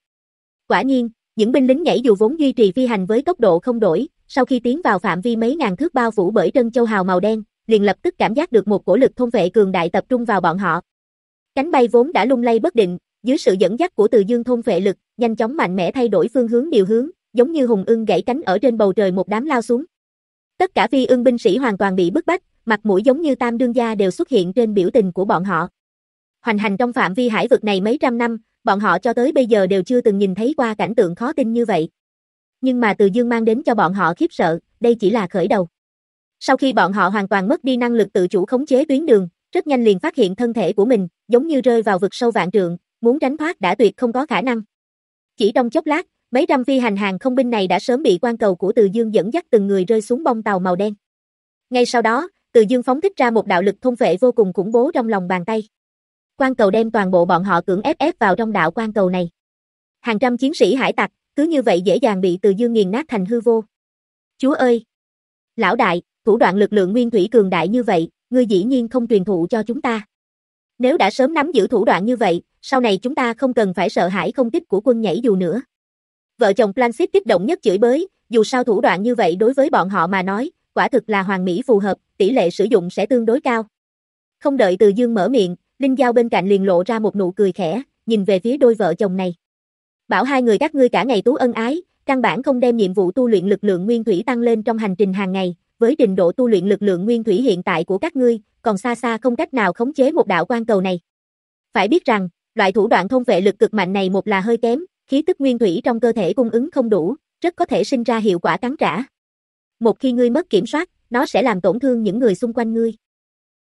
A: Quả nhiên, những binh lính nhảy dù vốn duy trì phi hành với tốc độ không đổi, sau khi tiến vào phạm vi mấy ngàn thước bao phủ bởi trân châu hào màu đen, liền lập tức cảm giác được một cổ lực thôn vệ cường đại tập trung vào bọn họ. Cánh bay vốn đã lung lay bất định, dưới sự dẫn dắt của Từ Dương thôn vệ lực, nhanh chóng mạnh mẽ thay đổi phương hướng điều hướng, giống như hùng ưng gãy cánh ở trên bầu trời một đám lao xuống. Tất cả phi ưng binh sĩ hoàn toàn bị bức bách, mặt mũi giống như tam đương gia đều xuất hiện trên biểu tình của bọn họ. Hoành hành trong phạm vi hải vực này mấy trăm năm, bọn họ cho tới bây giờ đều chưa từng nhìn thấy qua cảnh tượng khó tin như vậy. Nhưng mà Từ Dương mang đến cho bọn họ khiếp sợ, đây chỉ là khởi đầu. Sau khi bọn họ hoàn toàn mất đi năng lực tự chủ khống chế tuyến đường, rất nhanh liền phát hiện thân thể của mình, giống như rơi vào vực sâu vạn trượng, muốn tránh thoát đã tuyệt không có khả năng. Chỉ trong chốc lát, mấy trăm phi hành hàng không binh này đã sớm bị quan cầu của Từ Dương dẫn dắt từng người rơi xuống bông tàu màu đen. Ngay sau đó, Từ Dương phóng thích ra một đạo lực thông vệ vô cùng khủng bố trong lòng bàn tay. Quan cầu đem toàn bộ bọn họ cưỡng ép ép vào trong đạo quan cầu này. Hàng trăm chiến sĩ hải tặc, cứ như vậy dễ dàng bị Từ Dương nghiền nát thành hư vô. Chúa ơi! Lão đại, thủ đoạn lực lượng nguyên thủy cường đại như vậy, ngươi dĩ nhiên không truyền thụ cho chúng ta. Nếu đã sớm nắm giữ thủ đoạn như vậy, sau này chúng ta không cần phải sợ hãi không kích của quân nhảy dù nữa. Vợ chồng Planxit kích động nhất chửi bới, dù sao thủ đoạn như vậy đối với bọn họ mà nói, quả thực là hoàn mỹ phù hợp, tỷ lệ sử dụng sẽ tương đối cao. Không đợi Từ Dương mở miệng, Linh Giao bên cạnh liền lộ ra một nụ cười khẽ, nhìn về phía đôi vợ chồng này. Bảo hai người các ngươi cả ngày tú ân ái, căn bản không đem nhiệm vụ tu luyện lực lượng nguyên thủy tăng lên trong hành trình hàng ngày, với trình độ tu luyện lực lượng nguyên thủy hiện tại của các ngươi, còn xa xa không cách nào khống chế một đạo quan cầu này. Phải biết rằng, loại thủ đoạn thông vệ lực cực mạnh này một là hơi kém, khí tức nguyên thủy trong cơ thể cung ứng không đủ, rất có thể sinh ra hiệu quả cắn trả. Một khi ngươi mất kiểm soát, nó sẽ làm tổn thương những người xung quanh ngươi.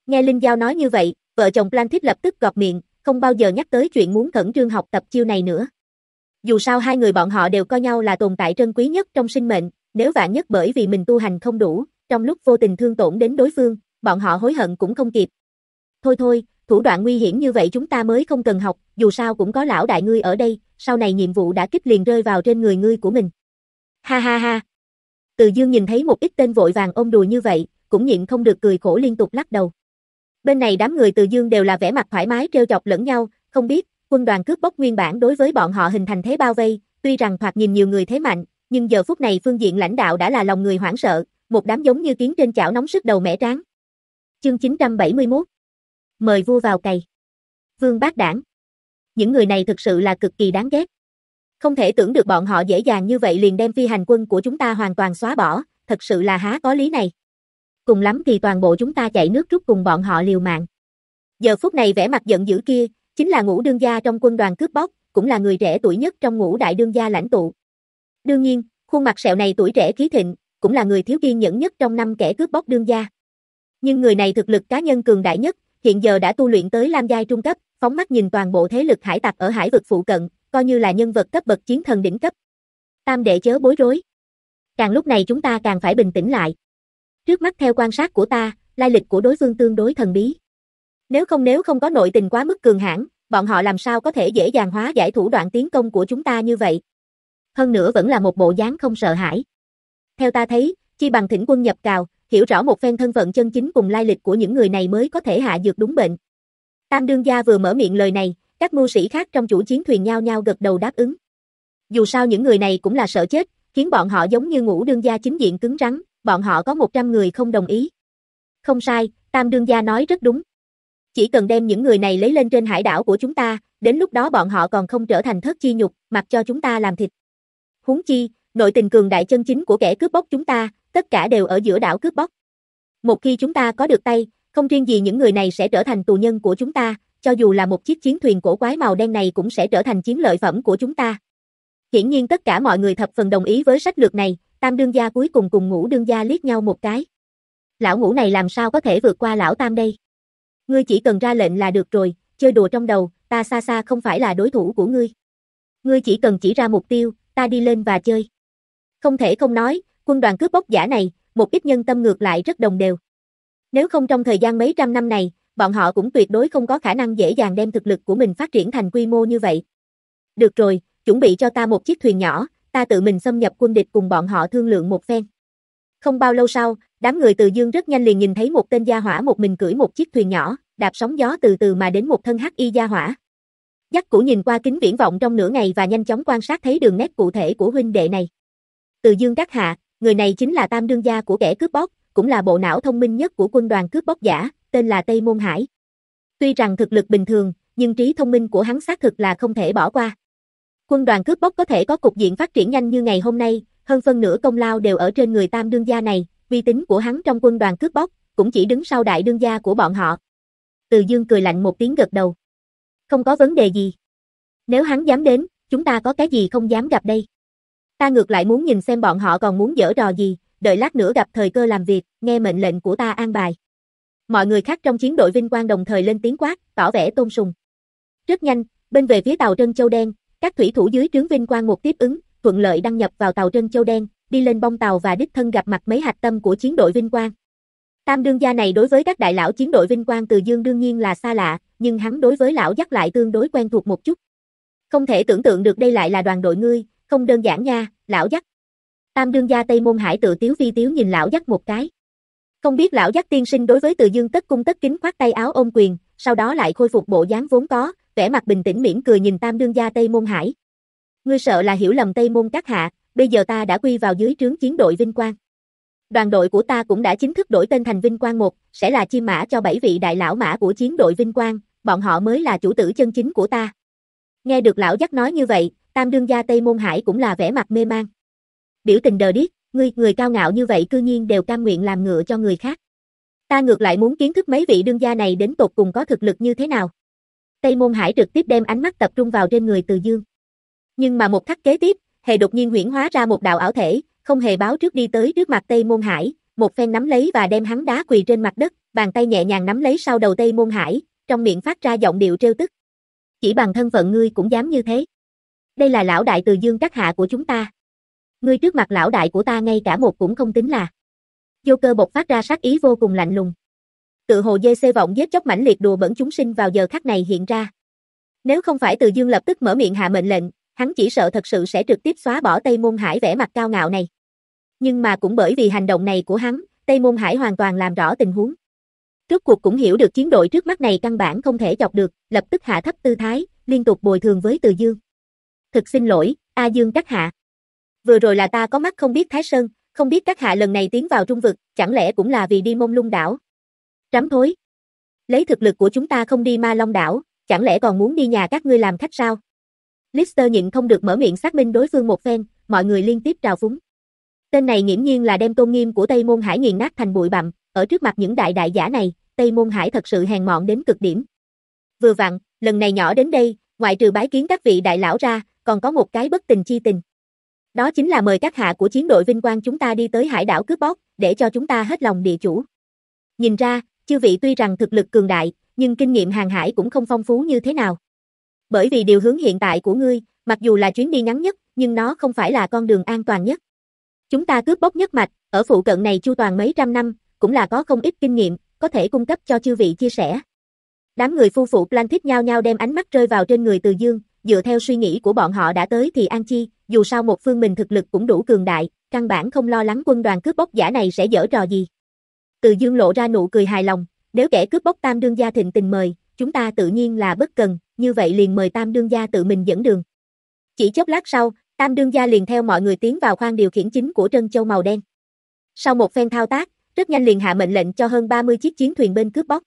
A: Nghe Linh Giao nói như vậy, vợ chồng Plantit lập tức gọt miệng, không bao giờ nhắc tới chuyện muốn khẩn trương học tập chiêu này nữa. Dù sao hai người bọn họ đều coi nhau là tồn tại trân quý nhất trong sinh mệnh, nếu vạn nhất bởi vì mình tu hành không đủ, trong lúc vô tình thương tổn đến đối phương, bọn họ hối hận cũng không kịp. Thôi thôi, thủ đoạn nguy hiểm như vậy chúng ta mới không cần học, dù sao cũng có lão đại ngươi ở đây, sau này nhiệm vụ đã kích liền rơi vào trên người ngươi của mình. Ha ha ha. Từ dương nhìn thấy một ít tên vội vàng ôm đùi như vậy, cũng nhịn không được cười khổ liên tục lắc đầu. Bên này đám người từ dương đều là vẻ mặt thoải mái trêu chọc lẫn nhau, không biết, quân đoàn cướp bóc nguyên bản đối với bọn họ hình thành thế bao vây, tuy rằng thoạt nhìn nhiều người thế mạnh, nhưng giờ phút này phương diện lãnh đạo đã là lòng người hoảng sợ, một đám giống như kiến trên chảo nóng sức đầu mẻ tráng. Chương 971 Mời vua vào cày. Vương bác đảng. Những người này thực sự là cực kỳ đáng ghét. Không thể tưởng được bọn họ dễ dàng như vậy liền đem phi hành quân của chúng ta hoàn toàn xóa bỏ, thật sự là há có lý này. Cùng lắm thì toàn bộ chúng ta chạy nước rút cùng bọn họ liều mạng. Giờ phút này vẻ mặt giận dữ kia, chính là ngũ đương gia trong quân đoàn cướp bóc, cũng là người trẻ tuổi nhất trong ngũ đại đương gia lãnh tụ. Đương nhiên, khuôn mặt sẹo này tuổi trẻ khí thịnh, cũng là người thiếu kiên nhẫn nhất trong năm kẻ cướp bóc đương gia. Nhưng người này thực lực cá nhân cường đại nhất, hiện giờ đã tu luyện tới lam giai trung cấp, phóng mắt nhìn toàn bộ thế lực hải tặc ở hải vực phụ cận, coi như là nhân vật cấp bậc chiến thần đỉnh cấp. Tam đệ chớ bối rối. Càng lúc này chúng ta càng phải bình tĩnh lại. Trước mắt theo quan sát của ta, lai lịch của đối phương tương đối thần bí. Nếu không nếu không có nội tình quá mức cường hãn, bọn họ làm sao có thể dễ dàng hóa giải thủ đoạn tiến công của chúng ta như vậy. Hơn nữa vẫn là một bộ dáng không sợ hãi. Theo ta thấy, chi bằng thỉnh quân nhập cào, hiểu rõ một phen thân phận chân chính cùng lai lịch của những người này mới có thể hạ dược đúng bệnh. Tam đương gia vừa mở miệng lời này, các mưu sĩ khác trong chủ chiến thuyền nhao nhao gật đầu đáp ứng. Dù sao những người này cũng là sợ chết, khiến bọn họ giống như ngũ đương gia chính diện cứng rắn, bọn họ có 100 người không đồng ý. Không sai, Tam đương gia nói rất đúng. Chỉ cần đem những người này lấy lên trên hải đảo của chúng ta, đến lúc đó bọn họ còn không trở thành thất chi nhục, mặc cho chúng ta làm thịt. Huống chi, nội tình cường đại chân chính của kẻ cướp bóc chúng ta, tất cả đều ở giữa đảo cướp bóc. Một khi chúng ta có được tay, không riêng gì những người này sẽ trở thành tù nhân của chúng ta, cho dù là một chiếc chiến thuyền cổ quái màu đen này cũng sẽ trở thành chiến lợi phẩm của chúng ta. Hiển nhiên tất cả mọi người thập phần đồng ý với sách lược này, tam đương gia cuối cùng cùng ngũ đương gia liếc nhau một cái. Lão ngũ này làm sao có thể vượt qua lão tam đây? Ngươi chỉ cần ra lệnh là được rồi, chơi đùa trong đầu, ta xa xa không phải là đối thủ của ngươi. Ngươi chỉ cần chỉ ra mục tiêu, ta đi lên và chơi. Không thể không nói, quân đoàn cướp bóc giả này, một ít nhân tâm ngược lại rất đồng đều. Nếu không trong thời gian mấy trăm năm này, bọn họ cũng tuyệt đối không có khả năng dễ dàng đem thực lực của mình phát triển thành quy mô như vậy. Được rồi, chuẩn bị cho ta một chiếc thuyền nhỏ, ta tự mình xâm nhập quân địch cùng bọn họ thương lượng một phen. Không bao lâu sau, đám người từ dương rất nhanh liền nhìn thấy một tên gia hỏa một mình cưỡi một chiếc thuyền nhỏ, đạp sóng gió từ từ mà đến một thân hắc y gia hỏa. Dắt cũ nhìn qua kính viễn vọng trong nửa ngày và nhanh chóng quan sát thấy đường nét cụ thể của huynh đệ này. Từ dương các hạ, người này chính là tam đương gia của kẻ cướp bóc, cũng là bộ não thông minh nhất của quân đoàn cướp bóc giả, tên là Tây Môn Hải. Tuy rằng thực lực bình thường, nhưng trí thông minh của hắn xác thực là không thể bỏ qua. Quân đoàn cướp bóc có thể có cục diện phát triển nhanh như ngày hôm nay, hơn phân nửa công lao đều ở trên người tam đương gia này, uy tín của hắn trong quân đoàn cướp bóc, cũng chỉ đứng sau đại đương gia của bọn họ. Từ Dương cười lạnh một tiếng gật đầu. Không có vấn đề gì. Nếu hắn dám đến, chúng ta có cái gì không dám gặp đây. Ta ngược lại muốn nhìn xem bọn họ còn muốn dở trò gì, đợi lát nữa gặp thời cơ làm việc, nghe mệnh lệnh của ta an bài. Mọi người khác trong chiến đội vinh quang đồng thời lên tiếng quát, tỏ vẻ tôn sùng. Rất nhanh, bên về phía tàu Trân Châu Đen, các thủy thủ dưới trướng vinh quang một tiếp ứng, thuận lợi đăng nhập vào tàu Trân Châu Đen, đi lên bong tàu và đích thân gặp mặt mấy hạch tâm của chiến đội vinh quang. Tam đương gia này đối với các đại lão chiến đội vinh quang từ dương đương nhiên là xa lạ, nhưng hắn đối với lão dắt lại tương đối quen thuộc một chút. Không thể tưởng tượng được đây lại là đoàn đội ngươi, không đơn giản nha, lão dắt. Tam đương gia Tây Môn Hải tự tiếu vi tiếu nhìn lão dắt một cái. Không biết lão dắt tiên sinh đối với từ dương tất cung tất kính khoát tay áo ôm quyền, sau đó lại khôi phục bộ dáng vốn có, vẻ mặt bình tĩnh mỉm cười nhìn tam đương gia Tây Môn Hải. Ngươi sợ là hiểu lầm Tây Môn các hạ, bây giờ ta đã quy vào dưới trướng chiến đội Vinh Quang. Đoàn đội của ta cũng đã chính thức đổi tên thành Vinh Quang 1, sẽ là chi mã cho bảy vị đại lão mã của chiến đội Vinh Quang, bọn họ mới là chủ tử chân chính của ta. Nghe được lão dắt nói như vậy, tam đương gia Tây Môn Hải cũng là vẻ mặt mê mang. Biểu tình đờ điếc, ngươi, người cao ngạo như vậy cư nhiên đều cam nguyện làm ngựa cho người khác. Ta ngược lại muốn kiến thức mấy vị đương gia này đến tột cùng có thực lực như thế nào. Tây Môn Hải trực tiếp đem ánh mắt tập trung vào trên người Từ Dương. Nhưng mà một khắc kế tiếp, hề đột nhiên huyễn hóa ra một đạo ảo thể, không hề báo trước đi tới trước mặt Tây Môn Hải, một phen nắm lấy và đem hắn đá quỳ trên mặt đất, bàn tay nhẹ nhàng nắm lấy sau đầu Tây Môn Hải, trong miệng phát ra giọng điệu trêu tức. Chỉ bằng thân phận ngươi cũng dám như thế. Đây là lão đại từ dương các hạ của chúng ta. Ngươi trước mặt lão đại của ta ngay cả một cũng không tính là. Vô cơ bộc phát ra sát ý vô cùng lạnh lùng. Tự hồ dê xê vọng giết chóc mãnh liệt đùa bẩn chúng sinh vào giờ khắc này hiện ra. Nếu không phải từ dương lập tức mở miệng hạ mệnh lệnh, hắn chỉ sợ thật sự sẽ trực tiếp xóa bỏ Tây Môn Hải vẻ mặt cao ngạo này. Nhưng mà cũng bởi vì hành động này của hắn, Tây Môn Hải hoàn toàn làm rõ tình huống. Rốt cuộc cũng hiểu được chiến đội trước mắt này căn bản không thể chọc được, lập tức hạ thấp tư thái, liên tục bồi thường với Từ Dương. Thực xin lỗi, A Dương các hạ. Vừa rồi là ta có mắt không biết Thái Sơn, không biết các hạ lần này tiến vào trung vực, chẳng lẽ cũng là vì đi mông lung đảo. Trắm thối. Lấy thực lực của chúng ta không đi ma long đảo, chẳng lẽ còn muốn đi nhà các ngươi làm khách sao? Lister nhịn không được mở miệng xác minh đối phương một phen, mọi người liên tiếp trào phúng. Tên này nghiễm nhiên là đem tôn nghiêm của Tây Môn Hải nghiền nát thành bụi bặm, ở trước mặt những đại đại giả này, Tây Môn Hải thật sự hèn mọn đến cực điểm. Vừa vặn, lần này nhỏ đến đây, ngoại trừ bái kiến các vị đại lão ra, còn có một cái bất tình chi tình. Đó chính là mời các hạ của chiến đội vinh quang chúng ta đi tới hải đảo cướp bóc, để cho chúng ta hết lòng địa chủ. Nhìn ra, chư vị tuy rằng thực lực cường đại, nhưng kinh nghiệm hàng hải cũng không phong phú như thế nào. Bởi vì điều hướng hiện tại của ngươi, mặc dù là chuyến đi ngắn nhất, nhưng nó không phải là con đường an toàn nhất. Chúng ta cướp bóc nhất mạch, ở phụ cận này chu toàn mấy trăm năm, cũng là có không ít kinh nghiệm, có thể cung cấp cho chư vị chia sẻ. Đám người phu phụ Plantit nhau nhau đem ánh mắt rơi vào trên người Từ Dương, dựa theo suy nghĩ của bọn họ đã tới thì an chi, dù sao một phương mình thực lực cũng đủ cường đại, căn bản không lo lắng quân đoàn cướp bóc giả này sẽ dở trò gì. Từ Dương lộ ra nụ cười hài lòng, nếu kẻ cướp bóc tam đương gia thịnh tình mời, chúng ta tự nhiên là bất cần, như vậy liền mời tam đương gia tự mình dẫn đường. Chỉ chốc lát sau, tam đương gia liền theo mọi người tiến vào khoang điều khiển chính của Trân Châu màu đen. Sau một phen thao tác, rất nhanh liền hạ mệnh lệnh cho hơn 30 chiếc chiến thuyền bên cướp bóc.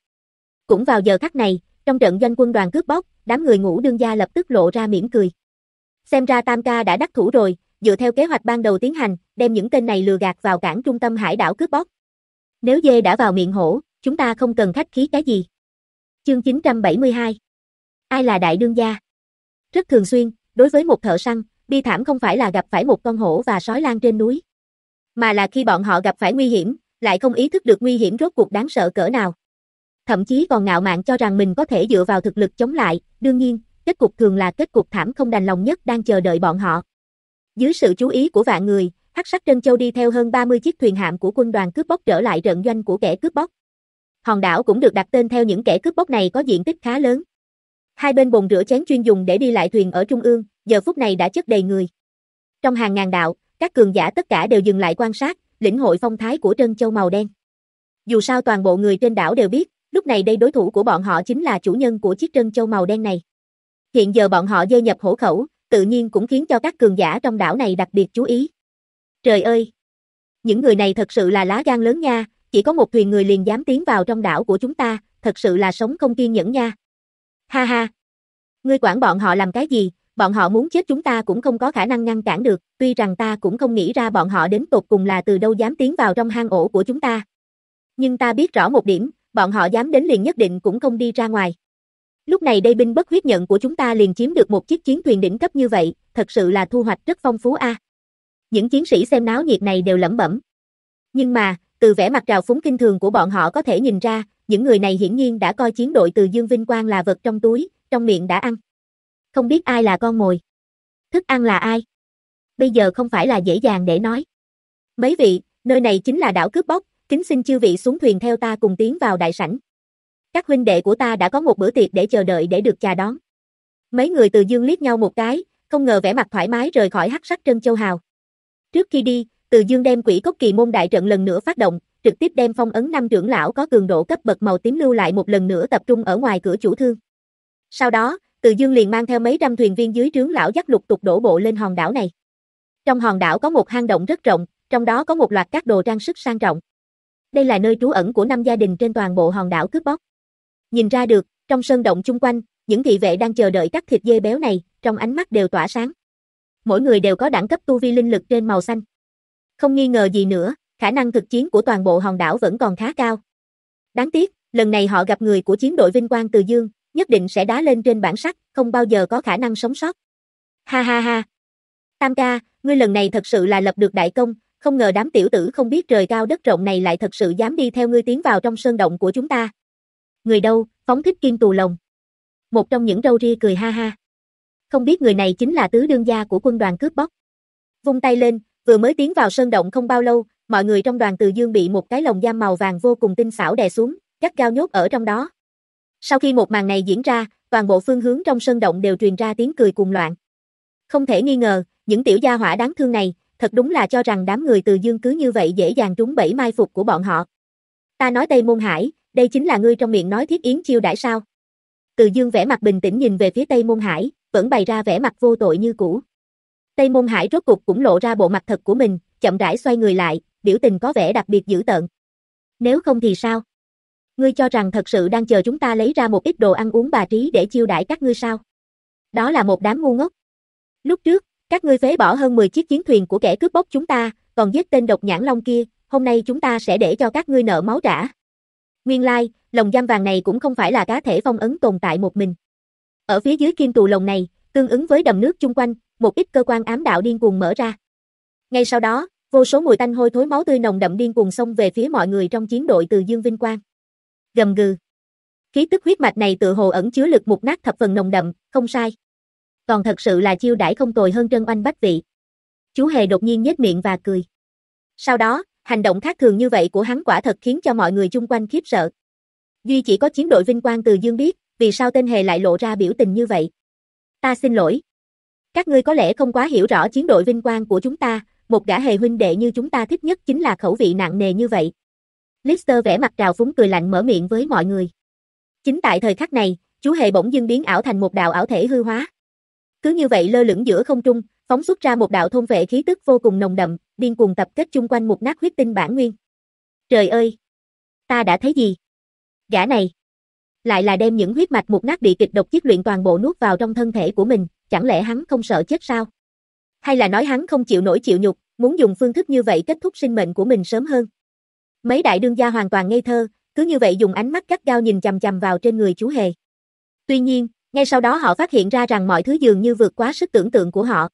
A: Cũng vào giờ khắc này, trong trận doanh quân đoàn cướp bóc, đám người ngũ đương gia lập tức lộ ra mỉm cười. Xem ra Tam ca đã đắc thủ rồi, dựa theo kế hoạch ban đầu tiến hành, đem những tên này lừa gạt vào cảng trung tâm hải đảo cướp bóc. Nếu dê đã vào miệng hổ, chúng ta không cần khách khí cái gì. Chương 972 Ai là đại đương gia? Rất thường xuyên, đối với một thợ săn, bi thảm không phải là gặp phải một con hổ và sói lang trên núi, mà là khi bọn họ gặp phải nguy hiểm, lại không ý thức được nguy hiểm rốt cuộc đáng sợ cỡ nào. Thậm chí còn ngạo mạn cho rằng mình có thể dựa vào thực lực chống lại, đương nhiên, kết cục thường là kết cục thảm không đành lòng nhất đang chờ đợi bọn họ. Dưới sự chú ý của vạn người, Hắc Sắc Trân Châu đi theo hơn 30 chiếc thuyền hạm của quân đoàn cướp bóc trở lại trận doanh của kẻ cướp bóc. Hòn đảo cũng được đặt tên theo những kẻ cướp bóc này có diện tích khá lớn. Hai bên bồn rửa chén chuyên dùng để đi lại thuyền ở trung ương, giờ phút này đã chất đầy người. Trong hàng ngàn đạo, các cường giả tất cả đều dừng lại quan sát, lĩnh hội phong thái của Trân Châu màu đen. Dù sao toàn bộ người trên đảo đều biết, lúc này đây đối thủ của bọn họ chính là chủ nhân của chiếc Trân Châu màu đen này. Hiện giờ bọn họ dơ nhập hổ khẩu, tự nhiên cũng khiến cho các cường giả trong đảo này đặc biệt chú ý. Trời ơi! Những người này thật sự là lá gan lớn nha, chỉ có một thuyền người liền dám tiến vào trong đảo của chúng ta, thật sự là sống không kiên nhẫn nha. Ha ha! Ngươi quản bọn họ làm cái gì, bọn họ muốn chết chúng ta cũng không có khả năng ngăn cản được, tuy rằng ta cũng không nghĩ ra bọn họ đến tột cùng là từ đâu dám tiến vào trong hang ổ của chúng ta. Nhưng ta biết rõ một điểm, bọn họ dám đến liền nhất định cũng không đi ra ngoài. Lúc này đây binh bất huyết nhận của chúng ta liền chiếm được một chiếc chiến thuyền đỉnh cấp như vậy, thật sự là thu hoạch rất phong phú a. Những chiến sĩ xem náo nhiệt này đều lẩm bẩm. Nhưng mà, từ vẻ mặt trào phúng kinh thường của bọn họ có thể nhìn ra, những người này hiển nhiên đã coi chiến đội từ Dương Vinh Quang là vật trong túi, trong miệng đã ăn. Không biết ai là con mồi. Thức ăn là ai? Bây giờ không phải là dễ dàng để nói. Mấy vị, nơi này chính là đảo cướp bóc, kính xin chư vị xuống thuyền theo ta cùng tiến vào đại sảnh. Các huynh đệ của ta đã có một bữa tiệc để chờ đợi để được chào đón. Mấy người từ dương liếc nhau một cái, không ngờ vẻ mặt thoải mái rời khỏi hắc sắc trân châu hào. Trước khi đi, từ dương đem quỷ cốc kỳ môn đại trận lần nữa phát động, trực tiếp đem phong ấn năm trưởng lão có cường độ cấp bậc màu tím lưu lại một lần nữa tập trung ở ngoài cửa chủ thương. Sau đó, từ dương liền mang theo mấy trăm thuyền viên dưới trướng lão dắt lục tục đổ bộ lên hòn đảo này. Trong hòn đảo có một hang động rất rộng, trong đó có một loạt các đồ trang sức sang trọng. Đây là nơi trú ẩn của năm gia đình trên toàn bộ hòn đảo cướp bóc. Nhìn ra được, trong sơn động chung quanh, những thị vệ đang chờ đợi cắt thịt dê béo này, trong ánh mắt đều tỏa sáng. Mỗi người đều có đẳng cấp tu vi linh lực trên màu xanh. Không nghi ngờ gì nữa, khả năng thực chiến của toàn bộ hòn đảo vẫn còn khá cao. Đáng tiếc, lần này họ gặp người của chiến đội Vinh Quang Từ Dương, nhất định sẽ đá lên trên bản sắc, không bao giờ có khả năng sống sót. Ha ha ha. Tam ca, ngươi lần này thật sự là lập được đại công, không ngờ đám tiểu tử không biết trời cao đất rộng này lại thật sự dám đi theo ngươi tiến vào trong sơn động của chúng ta. Người đâu, phóng thích kim tù lồng. Một trong những râu ria cười ha ha. Không biết người này chính là tứ đương gia của quân đoàn cướp bóc. Vung tay lên, vừa mới tiến vào sơn động không bao lâu, mọi người trong đoàn từ dương bị một cái lồng giam màu vàng vô cùng tinh xảo đè xuống, gắt gao nhốt ở trong đó. Sau khi một màn này diễn ra, toàn bộ phương hướng trong sơn động đều truyền ra tiếng cười cuồng loạn. Không thể nghi ngờ, những tiểu gia hỏa đáng thương này, thật đúng là cho rằng đám người từ dương cứ như vậy dễ dàng trúng bẫy mai phục của bọn họ. Ta nói Tây Môn Hải, đây chính là ngươi trong miệng nói thiết yến chiêu đãi sao. Từ dương vẻ mặt bình tĩnh nhìn về phía Tây Môn Hải, vẫn bày ra vẻ mặt vô tội như cũ. Tây Môn Hải rốt cục cũng lộ ra bộ mặt thật của mình, chậm rãi xoay người lại, biểu tình có vẻ đặc biệt dữ tợn. Nếu không thì sao? Ngươi cho rằng thật sự đang chờ chúng ta lấy ra một ít đồ ăn uống bà trí để chiêu đãi các ngươi sao? Đó là một đám ngu ngốc. Lúc trước, các ngươi phế bỏ hơn 10 chiếc chiến thuyền của kẻ cướp bóc chúng ta, còn giết tên độc nhãn long kia, hôm nay chúng ta sẽ để cho các ngươi nợ máu trả. Nguyên lai, like, lồng giam vàng này cũng không phải là cá thể phong ấn tồn tại một mình. Ở phía dưới kim tù lồng này, tương ứng với đầm nước chung quanh, một ít cơ quan ám đạo điên cuồng mở ra. Ngay sau đó, vô số mùi tanh hôi thối máu tươi nồng đậm điên cuồng xông về phía mọi người trong chiến đội từ Dương Vinh Quang. Gầm gừ. Khí tức huyết mạch này tự hồ ẩn chứa lực mục nát thập phần nồng đậm, không sai. Còn thật sự là chiêu đãi không tồi hơn Trân Oanh Bách Vị. Chú Hề đột nhiên nhếch miệng và cười. Sau đó, hành động khác thường như vậy của hắn quả thật khiến cho mọi người chung quanh khiếp sợ. Duy chỉ có chiến đội vinh quang từ Dương biết, vì sao tên Hề lại lộ ra biểu tình như vậy. Ta xin lỗi. Các ngươi có lẽ không quá hiểu rõ chiến đội vinh quang của chúng ta, một gã hề huynh đệ như chúng ta thích nhất chính là khẩu vị nặng nề như vậy. Lister vẽ mặt trào phúng cười lạnh mở miệng với mọi người. Chính tại thời khắc này, chú hề bỗng dưng biến ảo thành một đạo ảo thể hư hóa. Cứ như vậy lơ lửng giữa không trung, phóng xuất ra một đạo thôn vệ khí tức vô cùng nồng đậm, điên cuồng tập kết chung quanh một nát huyết tinh bản nguyên. Trời ơi! Ta đã thấy gì? Gã này! Lại là đem những huyết mạch một nát bị kịch độc chiết luyện toàn bộ nuốt vào trong thân thể của mình, chẳng lẽ hắn không sợ chết sao? Hay là nói hắn không chịu nổi chịu nhục, muốn dùng phương thức như vậy kết thúc sinh mệnh của mình sớm hơn? Mấy đại đương gia hoàn toàn ngây thơ, cứ như vậy dùng ánh mắt gắt gao nhìn chằm chằm vào trên người chú hề. Tuy nhiên, ngay sau đó họ phát hiện ra rằng mọi thứ dường như vượt quá sức tưởng tượng của họ.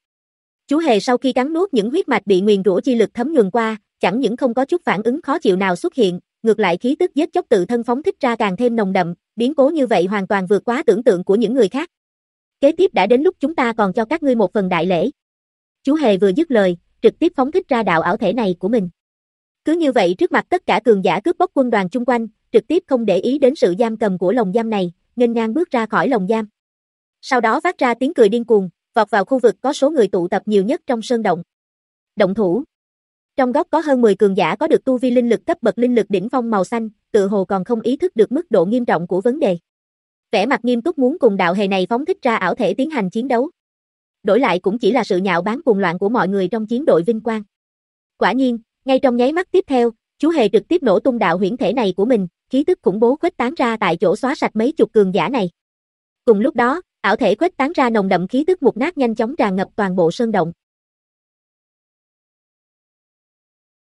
A: Chú hề sau khi cắn nuốt những huyết mạch bị nguyền rủa chi lực thấm nhuần qua, chẳng những không có chút phản ứng khó chịu nào xuất hiện, ngược lại khí tức giết chóc tự thân phóng thích ra càng thêm nồng đậm, biến cố như vậy hoàn toàn vượt quá tưởng tượng của những người khác. Kế tiếp đã đến lúc chúng ta còn cho các ngươi một phần đại lễ. Chú hề vừa dứt lời, trực tiếp phóng thích ra đạo ảo thể này của mình. Cứ như vậy trước mặt tất cả cường giả cướp bóc quân đoàn chung quanh, trực tiếp không để ý đến sự giam cầm của lồng giam này, nghênh ngang bước ra khỏi lồng giam. Sau đó phát ra tiếng cười điên cuồng, vọt vào khu vực có số người tụ tập nhiều nhất trong sơn động. Động thủ. Trong góc có hơn 10 cường giả có được tu vi linh lực cấp bậc linh lực đỉnh phong màu xanh, tự hồ còn không ý thức được mức độ nghiêm trọng của vấn đề. Vẻ mặt nghiêm túc muốn cùng đạo hề này phóng thích ra ảo thể tiến hành chiến đấu. Đổi lại cũng chỉ là sự nhạo báng cuồng loạn của mọi người trong chiến đội vinh quang. Quả nhiên, ngay trong nháy mắt tiếp theo, chú hề trực tiếp nổ tung đạo huyễn thể này của mình, khí tức khủng bố khuếch tán ra tại chỗ xóa sạch mấy chục cường giả này. Cùng lúc đó, ảo thể khuếch tán ra nồng đậm khí tức mục nát nhanh chóng tràn ngập toàn bộ sơn động.